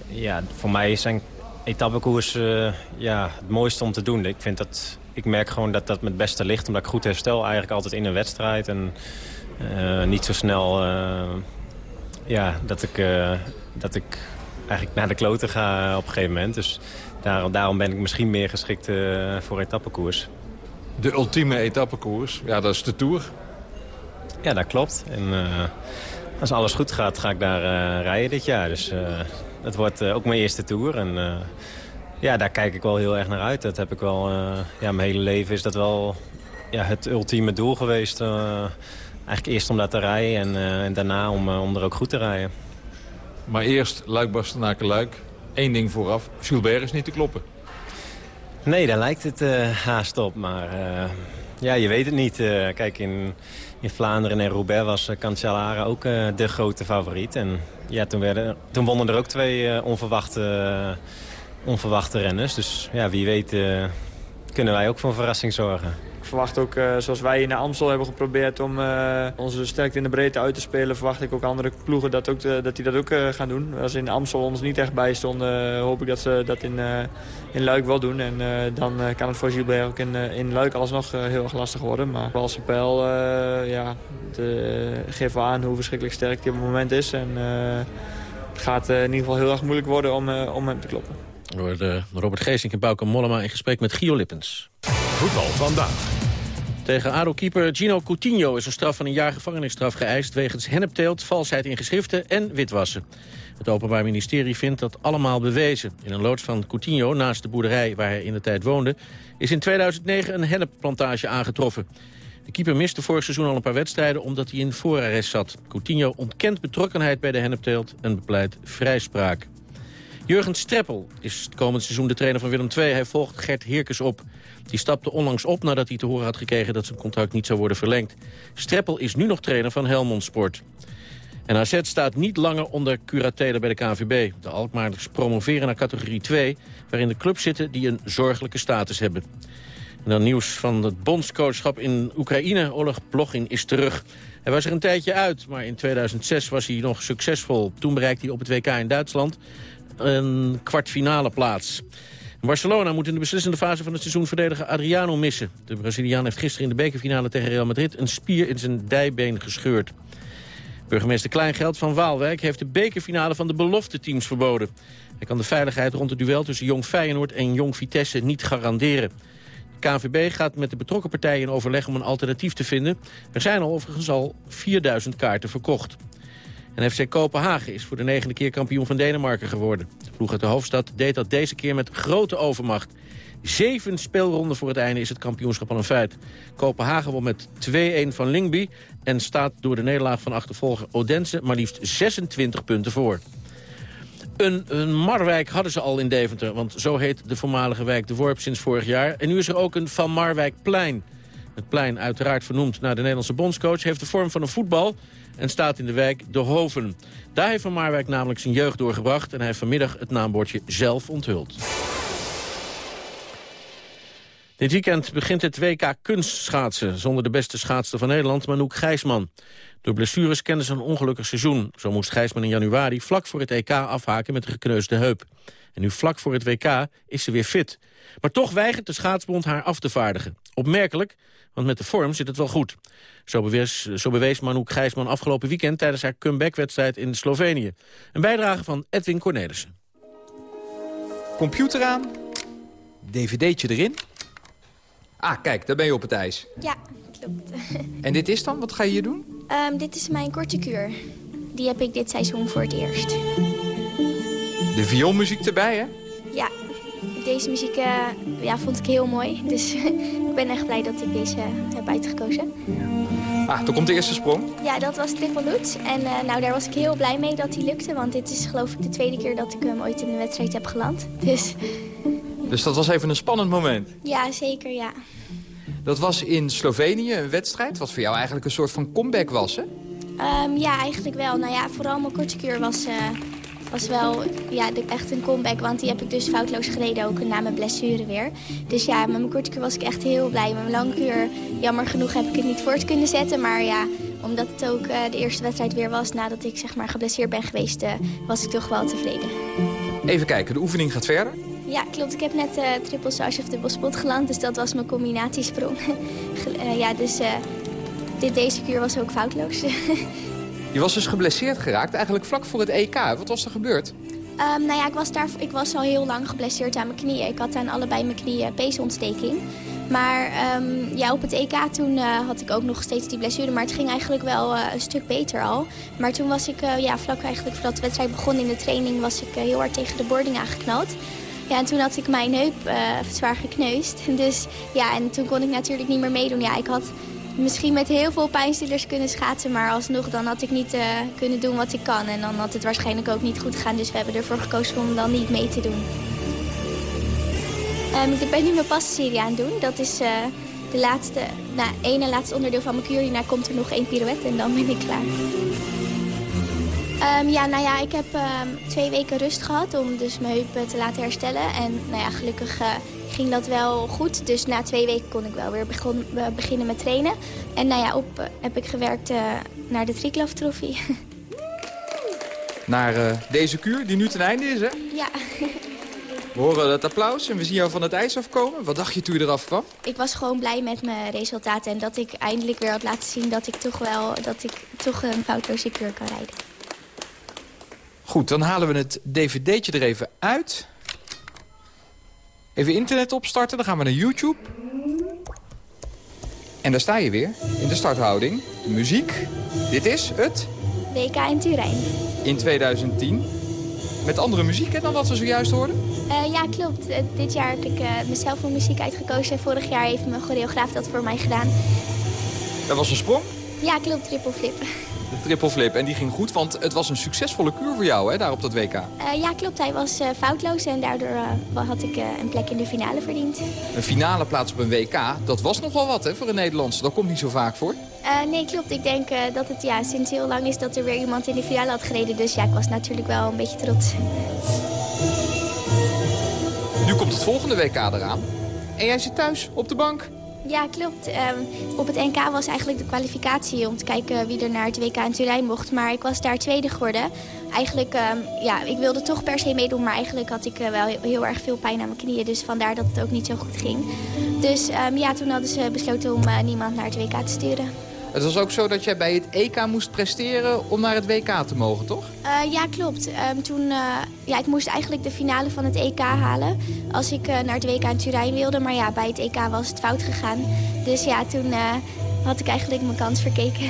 ja, voor mij zijn etappekoers eh, ja, het mooiste om te doen. Ik, vind dat, ik merk gewoon dat dat met het beste ligt, omdat ik goed herstel eigenlijk altijd in een wedstrijd. En eh, niet zo snel ja, dat, ik, dat ik eigenlijk naar de kloten ga op een gegeven moment. Dus daar, daarom ben ik misschien meer geschikt eh, voor etappekoers. De ultieme etappekoers, ja, dat is de Tour. Ja, dat klopt. En eh, als alles goed gaat, ga ik daar eh, rijden dit jaar. Dus het wordt ook mijn eerste Tour. En ja, daar kijk ik wel heel erg naar uit. Dat heb ik wel, ja, mijn hele leven is dat wel ja, het ultieme doel geweest. eigenlijk eerst om daar te rijden en, en daarna om, om er ook goed te rijden. Maar eerst Luik, Bastenaken, Luik. Eén ding vooraf, Gilbert is niet te kloppen. Nee, daar lijkt het eh, haast op. Maar eh, ja, je weet het niet. Eh, kijk, in, in Vlaanderen en Roubaix was Cancellara ook de grote favoriet. En ja, toen, werden, toen wonnen er ook twee onverwachte, onverwachte renners. Dus ja, wie weet kunnen wij ook voor een verrassing zorgen. Ik verwacht ook, eh, zoals wij in de Amstel hebben geprobeerd om eh, onze sterkte in de breedte uit te spelen, verwacht ik ook andere ploegen dat, ook, eh, dat die dat ook gaan doen. Als in Amstel ons niet echt bij stonden, hoop ik dat ze dat in, in Luik wel doen. En dan kan het voor Gilbert ook in, in Luik alsnog heel erg lastig worden. Maar als Pijl ja, de, geeft wel aan hoe verschrikkelijk sterk hij op het moment is. En het gaat in ieder geval heel erg moeilijk worden om, om hem te kloppen. Door Robert Geesink en Bauke Mollema in gesprek met Gio Lippens. Voetbal vandaag. Tegen ADO-keeper Gino Coutinho is een straf van een jaar gevangenisstraf geëist... wegens hennepteelt, valsheid in geschriften en witwassen. Het Openbaar Ministerie vindt dat allemaal bewezen. In een loods van Coutinho, naast de boerderij waar hij in de tijd woonde... is in 2009 een hennepplantage aangetroffen. De keeper miste vorig seizoen al een paar wedstrijden omdat hij in voorarrest zat. Coutinho ontkent betrokkenheid bij de hennepteelt en bepleit vrijspraak. Jurgen Streppel is het komend seizoen de trainer van Willem II. Hij volgt Gert Heerkes op. Die stapte onlangs op nadat hij te horen had gekregen dat zijn contract niet zou worden verlengd. Streppel is nu nog trainer van Helmond Sport. En AZ staat niet langer onder curatele bij de KNVB. De Alkmaarders promoveren naar categorie 2... waarin de clubs zitten die een zorgelijke status hebben. En dan nieuws van het bondscoachschap in Oekraïne. Oleg Blochin is terug. Hij was er een tijdje uit, maar in 2006 was hij nog succesvol. Toen bereikte hij op het WK in Duitsland een kwartfinale plaats. Barcelona moet in de beslissende fase van het seizoen verdediger Adriano missen. De Braziliaan heeft gisteren in de bekerfinale tegen Real Madrid... een spier in zijn dijbeen gescheurd. Burgemeester Kleingeld van Waalwijk heeft de bekerfinale van de belofte teams verboden. Hij kan de veiligheid rond het duel tussen Jong Feyenoord en Jong Vitesse niet garanderen. De KNVB gaat met de betrokken partijen in overleg om een alternatief te vinden. Er zijn al overigens al 4000 kaarten verkocht. En FC Kopenhagen is voor de negende keer kampioen van Denemarken geworden. De ploeg uit de hoofdstad deed dat deze keer met grote overmacht. Zeven speelronden voor het einde is het kampioenschap al een feit. Kopenhagen won met 2-1 van Lingby... en staat door de nederlaag van achtervolger Odense maar liefst 26 punten voor. Een, een Marwijk hadden ze al in Deventer, want zo heet de voormalige wijk De Worp sinds vorig jaar. En nu is er ook een Van Marwijkplein. Het plein, uiteraard vernoemd naar de Nederlandse bondscoach... heeft de vorm van een voetbal en staat in de wijk De Hoven. Daar heeft Van Marwijk namelijk zijn jeugd doorgebracht... en hij heeft vanmiddag het naambordje zelf onthuld. Dit weekend begint het WK kunstschaatsen... zonder de beste schaatster van Nederland, Manouk Gijsman. Door blessures kende ze een ongelukkig seizoen. Zo moest Gijsman in januari vlak voor het EK afhaken met een gekneusde heup. En nu vlak voor het WK is ze weer fit. Maar toch weigert de schaatsbond haar af te vaardigen. Opmerkelijk, want met de vorm zit het wel goed. Zo bewees, zo bewees Manouk Gijsman afgelopen weekend... tijdens haar comeback-wedstrijd in Slovenië. Een bijdrage van Edwin Cornelissen. Computer aan, dvd'tje erin. Ah, kijk, daar ben je op het ijs. Ja, klopt. [LAUGHS] En dit is dan? Wat ga je hier doen? Ehm, dit is mijn korte kuur. Die heb ik dit seizoen voor het eerst. De vioolmuziek erbij, hè? Ja, deze muziek eh, ja, vond ik heel mooi. Dus [LAUGHS] ik ben echt blij dat ik deze heb uitgekozen. Ah, toen komt de eerste sprong. Ja, dat was Triple Lutz. En eh, nou, daar was ik heel blij mee dat die lukte. Want dit is geloof ik de tweede keer dat ik hem ooit in een wedstrijd heb geland. [LAUGHS] Dus Dus dat was even een spannend moment. ja, zeker ja. Dat was in Slovenië, een wedstrijd, wat voor jou eigenlijk een soort van comeback was, hè? Ehm, ja, eigenlijk wel. Nou ja, vooral mijn korte kuur was, eh, was wel ja, de- echt een comeback. Want die heb ik dus foutloos gereden, ook na mijn blessure weer. Dus ja, met mijn korte was ik echt heel blij. Met mijn lange kuur, jammer genoeg, heb ik het niet voort kunnen zetten. Maar ja, omdat het ook eh, de eerste wedstrijd weer was nadat ik zeg maar geblesseerd ben geweest, eh, was ik toch wel tevreden. Even kijken, de oefening gaat verder. Ja, klopt. Ik heb net eh triple charge of dubbel spot geland, dus dat was mijn combinatiesprong. [LAUGHS] Eh, ja, dus eh, dit, deze kuur was ook foutloos. Je was dus geblesseerd geraakt, eigenlijk vlak voor het EK. Wat was er gebeurd? Ehm, nou ja, ik was, daar, ik was al heel lang geblesseerd aan mijn knieën. Ik had aan allebei mijn knieën peesontsteking. Maar ehm, ja, op het EK toen had ik ook nog steeds die blessure. Maar het ging eigenlijk wel een stuk beter al. Maar toen was ik, ja, vlak eigenlijk voordat de wedstrijd begon in de training... was ik heel hard tegen de boarding aangeknald. Ja, en toen had ik mijn heup eh, zwaar gekneusd. Dus ja, en toen kon ik natuurlijk niet meer meedoen. Ja, ik had misschien met heel veel pijnstillers kunnen schaatsen... maar alsnog dan had ik niet eh, kunnen doen wat ik kan. En dan had het waarschijnlijk ook niet goed gegaan. Dus we hebben ervoor gekozen om dan niet mee te doen. Ehm, ik ben nu mijn passerie aan het doen. Dat is eh, de laatste, nou, ene laatste onderdeel van mijn kuur. Hierna komt er nog één pirouette en dan ben ik klaar. Ehm, ja, nou ja, ik heb ehm, twee weken rust gehad om dus mijn heup eh, te laten herstellen. En nou ja, gelukkig eh, ging dat wel goed. Dus na twee weken kon ik wel weer begon, eh, beginnen met trainen. En nou ja, op eh, heb ik gewerkt naar de Triklof Trophy. [LAUGHS] Naar deze kuur, die nu ten einde is, hè? ja, We horen het applaus en we zien jou van het ijs afkomen. Wat dacht je toen je eraf kwam? ik was gewoon blij met mijn resultaten. En dat ik eindelijk weer had laten zien dat ik toch wel dat ik toch een foutloze kuur kan rijden. Goed, dan halen we het dvd'tje er even uit. Even internet opstarten, dan gaan we naar YouTube. En daar sta je weer, in de starthouding. De muziek. Dit is het WK in Turijn. in 2010. Met andere muziek hè, dan wat we zojuist hoorden. Eh, ja, klopt. Eh, dit jaar heb ik eh, mezelf voor muziek uitgekozen. Vorig jaar heeft mijn choreograaf dat voor mij gedaan. Dat was een sprong, Ja, klopt. Triple flip. De triple flip. En die ging goed, want het was een succesvolle kuur voor jou hè, daar op dat WK. Eh, ja, klopt. Hij was eh, foutloos en daardoor eh, had ik een plek in de finale verdiend. Een finale plaats op een WK, dat was nogal wat hè, voor een Nederlandse. Dat komt niet zo vaak voor. Nee, klopt. Ik denk dat het ja, sinds heel lang is dat er weer iemand in de finale had gereden. Dus ja, ik was natuurlijk wel een beetje trots. Nu komt het volgende WK eraan. En jij zit thuis op de bank. Ja, klopt. Ehm, op het NK was eigenlijk de kwalificatie om te kijken wie er naar het WK in Turijn mocht. Maar ik was daar tweede geworden. Eigenlijk, ehm, ja, ik wilde toch per se meedoen, maar eigenlijk had ik eh, wel heel, erg veel pijn aan mijn knieën. Dus vandaar dat het ook niet zo goed ging. Dus ehm, ja, toen hadden ze besloten om eh, niemand naar het WK te sturen. Het was ook zo dat jij bij het EK moest presteren om naar het WK te mogen, toch? Eh, ja, klopt. Ehm, toen, eh, ja, ik moest eigenlijk de finale van het EK halen als ik eh, naar het WK in Turijn wilde. Maar ja, bij het EK was het fout gegaan. Dus ja, toen had ik eigenlijk mijn kans verkeken.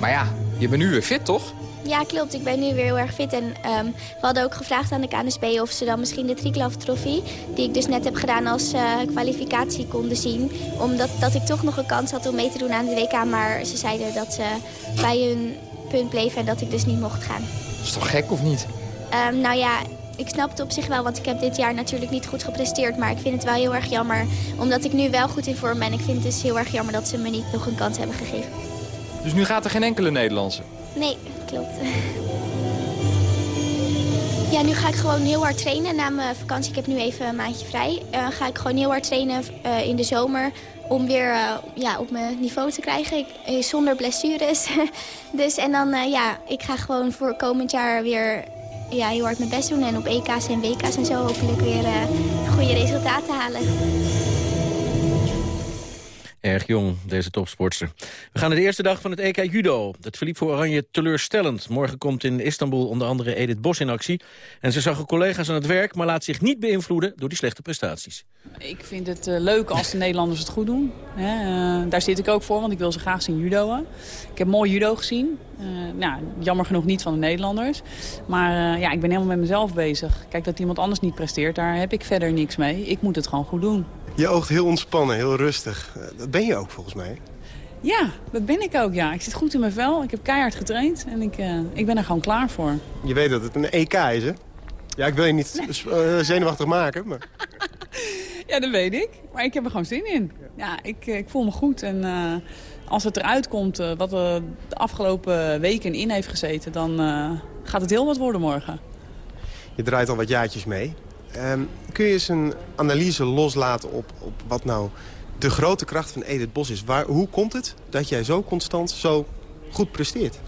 Maar ja, je bent nu weer fit, toch? Ja, klopt. Ik ben nu weer heel erg fit. En ehm, we hadden ook gevraagd aan de KNSB of ze dan misschien de Triklof Trophy... die ik dus net heb gedaan als eh, kwalificatie konden zien. Omdat dat ik toch nog een kans had om mee te doen aan de WK. Maar ze zeiden dat ze bij hun punt bleven en dat ik dus niet mocht gaan. Dat is toch gek, of niet? Ehm, nou ja, ik snap het op zich wel, want ik heb dit jaar natuurlijk niet goed gepresteerd. Maar ik vind het wel heel erg jammer, omdat ik nu wel goed in vorm ben. Ik vind het dus heel erg jammer dat ze me niet nog een kans hebben gegeven. Dus nu gaat er geen enkele Nederlandse. Nee, klopt. [LAUGHS] Ja, nu ga ik gewoon heel hard trainen na mijn vakantie. Ik heb nu even een maandje vrij. Eh, ga ik gewoon heel hard trainen eh, in de zomer om weer eh, ja, op mijn niveau te krijgen. Zonder blessures. [LAUGHS] dus en dan, ja, ik ga gewoon voor komend jaar weer ja, heel hard mijn best doen. En op EK's en WK's en zo hopelijk weer goede resultaten halen. Erg jong, deze topsportster. We gaan naar de eerste dag van het EK Judo. Dat verliep voor Oranje teleurstellend. Morgen komt in Istanbul onder andere Edith Bos in actie. En ze zag haar collega's aan het werk, maar laat zich niet beïnvloeden door die slechte prestaties. Ik vind het eh, leuk als de Nederlanders het goed doen. Eh, daar zit ik ook voor, want ik wil ze graag zien judoën. Ik heb mooi judo gezien. Eh, nou, jammer genoeg niet van de Nederlanders. Maar ja, ik ben helemaal met mezelf bezig. Kijk, dat iemand anders niet presteert, daar heb ik verder niks mee. Ik moet het gewoon goed doen. Je oogt heel ontspannen, heel rustig. Eh, Dat ben je ook volgens mij. Ja, dat ben ik ook, ja. Ik zit goed in mijn vel. Ik heb keihard getraind en ik, eh, ik ben er gewoon klaar voor. Je weet dat het een EK is, hè? Ja, ik wil je niet eh, zenuwachtig maken, maar... [LAUGHS] Ja, dat weet ik. Maar ik heb er gewoon zin in. Ja, ik, ik voel me goed. En als het eruit komt wat er de afgelopen weken in heeft gezeten... dan gaat het heel wat worden morgen. Je draait al wat jaartjes mee. Ehm, kun je eens een analyse loslaten op, op wat nou de grote kracht van Edith Bos is? Waar, hoe komt het dat jij zo constant zo goed presteert?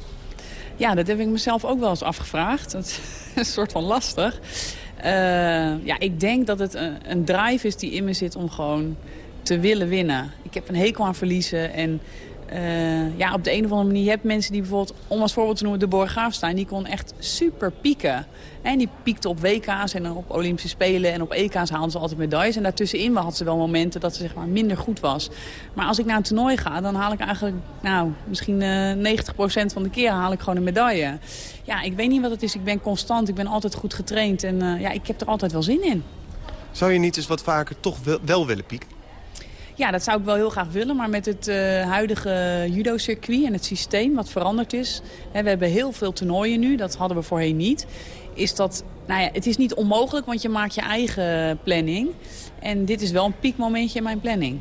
Ja, dat heb ik mezelf ook wel eens afgevraagd. Dat is een soort van lastig. Eh, ja, ik denk dat het een, een drive is die in me zit om gewoon te willen winnen. Ik heb een hekel aan verliezen en eh, ja, op de een of andere manier... je hebt mensen die bijvoorbeeld, om als voorbeeld te noemen, de Borgaafstein... die kon echt super pieken. En die piekte op WK's en op Olympische Spelen en op EK's haalden ze altijd medailles. En daartussenin had ze wel momenten dat ze zeg maar, minder goed was. Maar als ik naar een toernooi ga, dan haal ik eigenlijk... nou, misschien uh, 90% van de keer haal ik gewoon een medaille. Ja, ik weet niet wat het is. Ik ben constant, ik ben altijd goed getraind. En uh, ja, ik heb er altijd wel zin in. Zou je niet eens wat vaker toch wel, wel willen pieken? Ja, dat zou ik wel heel graag willen. Maar met het uh, huidige judo-circuit en het systeem wat veranderd is... Hè, we hebben heel veel toernooien nu, dat hadden we voorheen niet... is dat, nou ja, het is niet onmogelijk, want je maakt je eigen planning. En dit is wel een piekmomentje in mijn planning.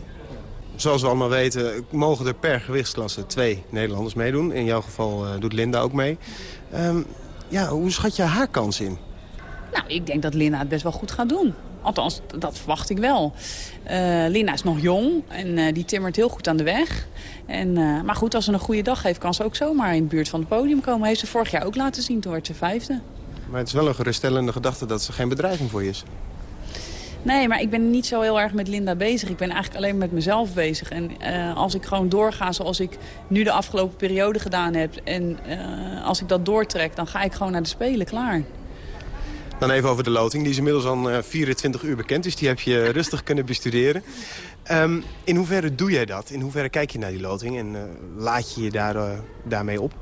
Zoals we allemaal weten, mogen er per gewichtsklasse twee Nederlanders meedoen. In jouw geval uh, doet Linda ook mee. Um, ja, hoe schat je haar kans in? Nou, ik denk dat Linda het best wel goed gaat doen. Althans, dat verwacht ik wel. Uh, Linda is nog jong en uh, die timmert heel goed aan de weg. En, uh, maar goed, als ze een goede dag heeft, kan ze ook zomaar in de buurt van het podium komen. Heeft ze vorig jaar ook laten zien, toen werd ze vijfde. Maar het is wel een geruststellende gedachte dat ze geen bedreiging voor je is. Nee, maar ik ben niet zo heel erg met Linda bezig. Ik ben eigenlijk alleen met mezelf bezig. En uh, als ik gewoon doorga zoals ik nu de afgelopen periode gedaan heb... en uh, als ik dat doortrek, dan ga ik gewoon naar de Spelen, klaar. Dan even over de loting. Die is inmiddels al uh, 24 uur bekend, dus die heb je [LAUGHS] rustig kunnen bestuderen. Um, in hoeverre doe jij dat? In hoeverre kijk je naar die loting en uh, laat je je daar, daarmee op?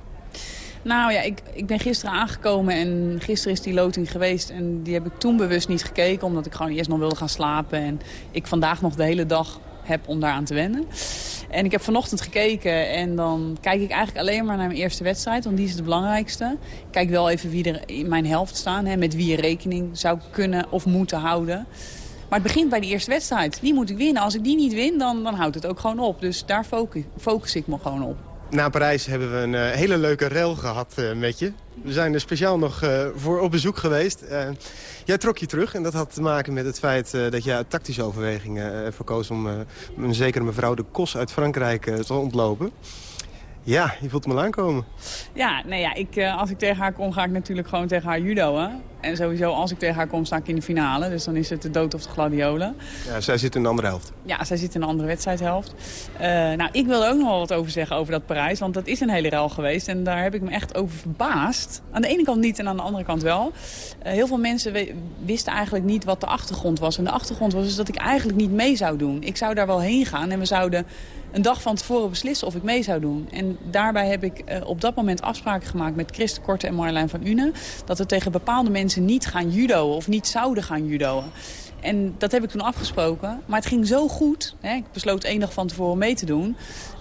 Nou ja, ik, ik ben gisteren aangekomen en gisteren is die loting geweest. En die heb ik toen bewust niet gekeken, omdat ik gewoon eerst nog wilde gaan slapen. En ik vandaag nog de hele dag heb om daaraan te wennen. En ik heb vanochtend gekeken en dan kijk ik eigenlijk alleen maar naar mijn eerste wedstrijd. Want die is het belangrijkste. Ik kijk wel even wie er in mijn helft staan. Hè, met wie je rekening zou kunnen of moeten houden. Maar het begint bij de eerste wedstrijd. Die moet ik winnen. Als ik die niet win, dan, dan houdt het ook gewoon op. Dus daar focus, focus ik me gewoon op. Na Parijs hebben we een uh, hele leuke rel gehad uh, met je. We zijn er speciaal nog uh, voor op bezoek geweest. jij trok je terug en dat had te maken met het feit dat uit tactische overwegingen verkoos... om een zekere mevrouw de Kos uit Frankrijk te ontlopen. Ja, je voelt me aankomen. Ja, nee, ja ik, als ik tegen haar kom, ga ik natuurlijk gewoon tegen haar judo. En sowieso, als ik tegen haar kom, sta ik in de finale. Dus dan is het de dood of de gladiolen. Ja, zij zit in de andere helft. Ja, zij zit in een andere wedstrijdhelft. Uh, nou, ik wil er ook nog wel wat over zeggen over dat Parijs. Want dat is een hele rel geweest. En daar heb ik me echt over verbaasd. Aan de ene kant niet en aan de andere kant wel. Uh, heel veel mensen wisten eigenlijk niet wat de achtergrond was. En de achtergrond was dus dat ik eigenlijk niet mee zou doen. Ik zou daar wel heen gaan en we zouden een dag van tevoren beslissen of ik mee zou doen. En daarbij heb ik uh, op dat moment afspraken gemaakt met Christen Korte en Marjolein van Une... dat we tegen bepaalde mensen niet gaan judoën of niet zouden gaan judoën. En dat heb ik toen afgesproken. Maar het ging zo goed, hè, ik besloot één dag van tevoren mee te doen...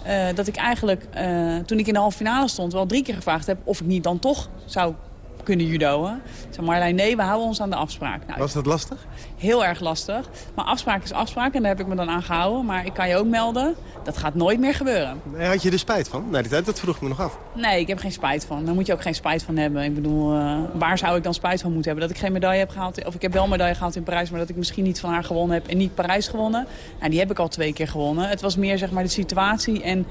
Uh, dat ik eigenlijk, uh, toen ik in de halve finale stond, wel drie keer gevraagd heb... of ik niet dan toch zou kunnen judoën. Ik zei Marjolein, nee, we houden ons aan de afspraak. Nou, Was dat lastig? Heel erg lastig. Maar afspraak is afspraak en daar heb ik me dan aan gehouden. Maar ik kan je ook melden, dat gaat nooit meer gebeuren. Had je er spijt van? Nee, die tijd, dat vroeg ik me nog af. Nee, ik heb geen spijt van. Daar moet je ook geen spijt van hebben. Ik bedoel, uh, waar zou ik dan spijt van moeten hebben? Dat ik geen medaille heb gehaald, of ik heb wel medaille gehaald in Parijs... maar dat ik misschien niet van haar gewonnen heb en niet Parijs gewonnen. Nou, die heb ik al twee keer gewonnen. Het was meer zeg maar de situatie en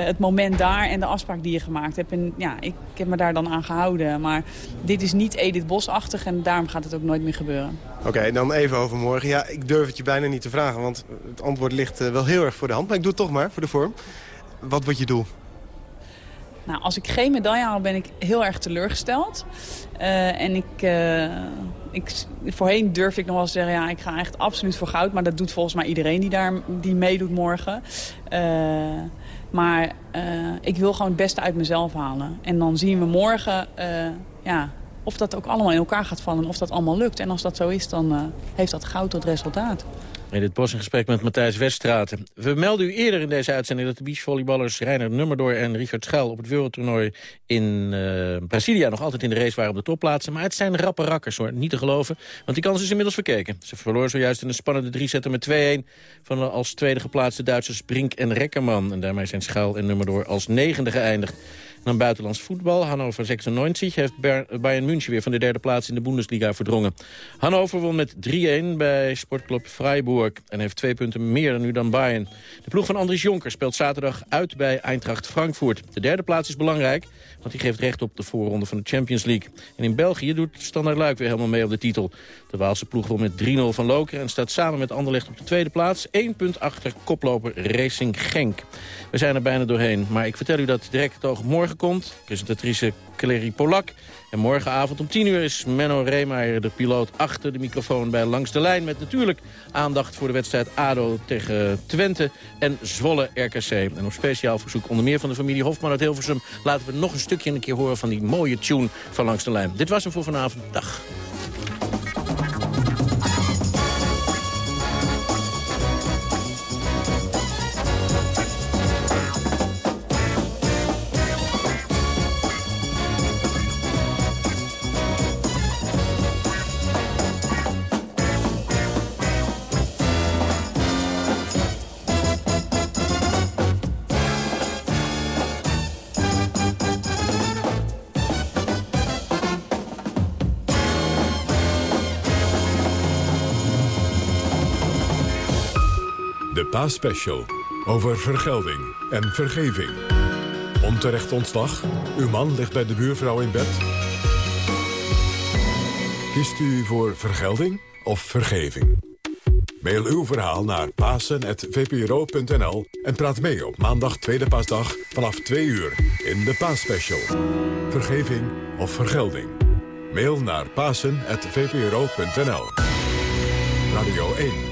het moment daar en de afspraak die je gemaakt hebt. En ja, ik, ik heb me daar dan aan gehouden. Maar dit is niet Edith Bosachtig en daarom gaat het ook nooit meer gebeuren. Oké, okay, dan even over morgen. Ja, ik durf het je bijna niet te vragen, want het antwoord ligt uh, wel heel erg voor de hand. Maar ik doe het toch maar, voor de vorm. Wat wordt je doel? Nou, als ik geen medaille haal, ben ik heel erg teleurgesteld. Uh, en ik, uh, ik, voorheen durf ik nog wel te zeggen, ja, ik ga echt absoluut voor goud. Maar dat doet volgens mij iedereen die, daar, die meedoet morgen. Uh, maar uh, ik wil gewoon het beste uit mezelf halen. En dan zien we morgen uh, ja, of dat ook allemaal in elkaar gaat vallen. Of dat allemaal lukt. En als dat zo is, dan uh, heeft dat goud tot resultaat. In dit bos in gesprek met Matthijs Weststraten. We melden u eerder in deze uitzending dat de beachvolleyballers Reiner Nummerdoor en Richard Schuil op het wereldtoernooi in uh, Brasilia nog altijd in de race waren op de topplaatsen. Maar het zijn rappe rakkers hoor, niet te geloven, want die kans is inmiddels verkeken. Ze verloor zojuist in een spannende drie zetten met 2-1 van de als tweede geplaatste Duitsers Brink en Rekkerman. En daarmee zijn Schuil en Nummerdoor als negende geëindigd. Dan buitenlands voetbal. Hannover 96 heeft Bayern München weer van de derde plaats in de Bundesliga verdrongen. Hannover won met 3-1 bij sportclub Freiburg en heeft twee punten meer dan nu dan Bayern. De ploeg van Andries Jonker speelt zaterdag uit bij Eintracht Frankfurt. De derde plaats is belangrijk, want die geeft recht op de voorronde van de Champions League. En in België doet Standard Luik weer helemaal mee op de titel. De Waalse ploeg won met 3-0 van Lokeren en staat samen met Anderlecht op de tweede plaats. 1 punt achter koploper Racing Genk. We zijn er bijna doorheen, maar ik vertel u dat direct het oog morgen komt. Presentatrice Clary Polak. En morgenavond om 10 uur is Menno Reemeijer, de piloot, achter de microfoon bij Langs de Lijn. Met natuurlijk aandacht voor de wedstrijd ADO tegen Twente en Zwolle RKC. En op speciaal verzoek onder meer van de familie Hofman uit Hilversum... laten we nog een stukje een keer horen van die mooie tune van Langs de Lijn. Dit was hem voor vanavond. Dag. Special over vergelding en vergeving. Onterecht ontslag? Uw man ligt bij de buurvrouw in bed? Kiest u voor vergelding of vergeving? Mail uw verhaal naar pasen.vpro.nl en praat mee op maandag tweede paasdag vanaf 2 uur in de Paasspecial. Vergeving of vergelding? Mail naar pasen.vpro.nl Radio 1,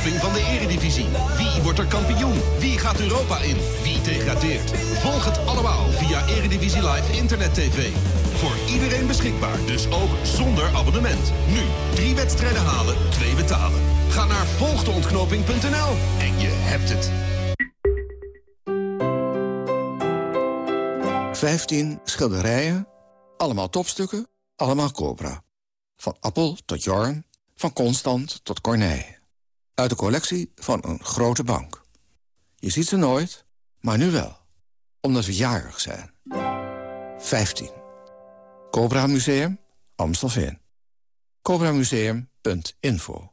van de eredivisie. Wie wordt er kampioen? Wie gaat Europa in? Wie degradeert? Volg het allemaal via Eredivisie Live Internet TV. Voor iedereen beschikbaar, dus ook zonder abonnement. Nu, drie wedstrijden halen, twee betalen. Ga naar volgdeontknoping.nl en je hebt het. 15 schilderijen, allemaal topstukken, allemaal Cobra. Van Appel tot Jorn, van Constant tot Corneille. Uit de collectie van een grote bank. Je ziet ze nooit, maar nu wel. Omdat we jarig zijn. 15. Cobra Museum, Amstelveen. CobraMuseum.info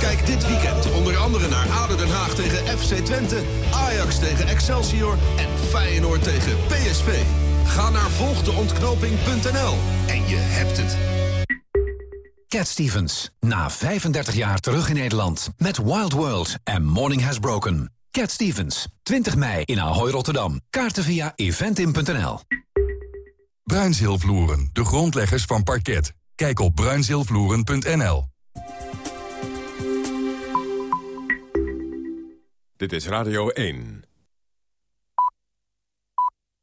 Kijk dit weekend onder andere naar ADO Den Haag tegen FC Twente... Ajax tegen Excelsior en Feyenoord tegen PSV. Ga naar volgdeontknoping.nl en je hebt het. Cat Stevens, na 35 jaar terug in Nederland met Wild World en Morning Has Broken. Cat Stevens, 20 mei in Ahoy Rotterdam. Kaarten via eventim.nl. Bruinzeelvloeren, de grondleggers van parket. Kijk op bruinzeelvloeren.nl. Dit is Radio 1.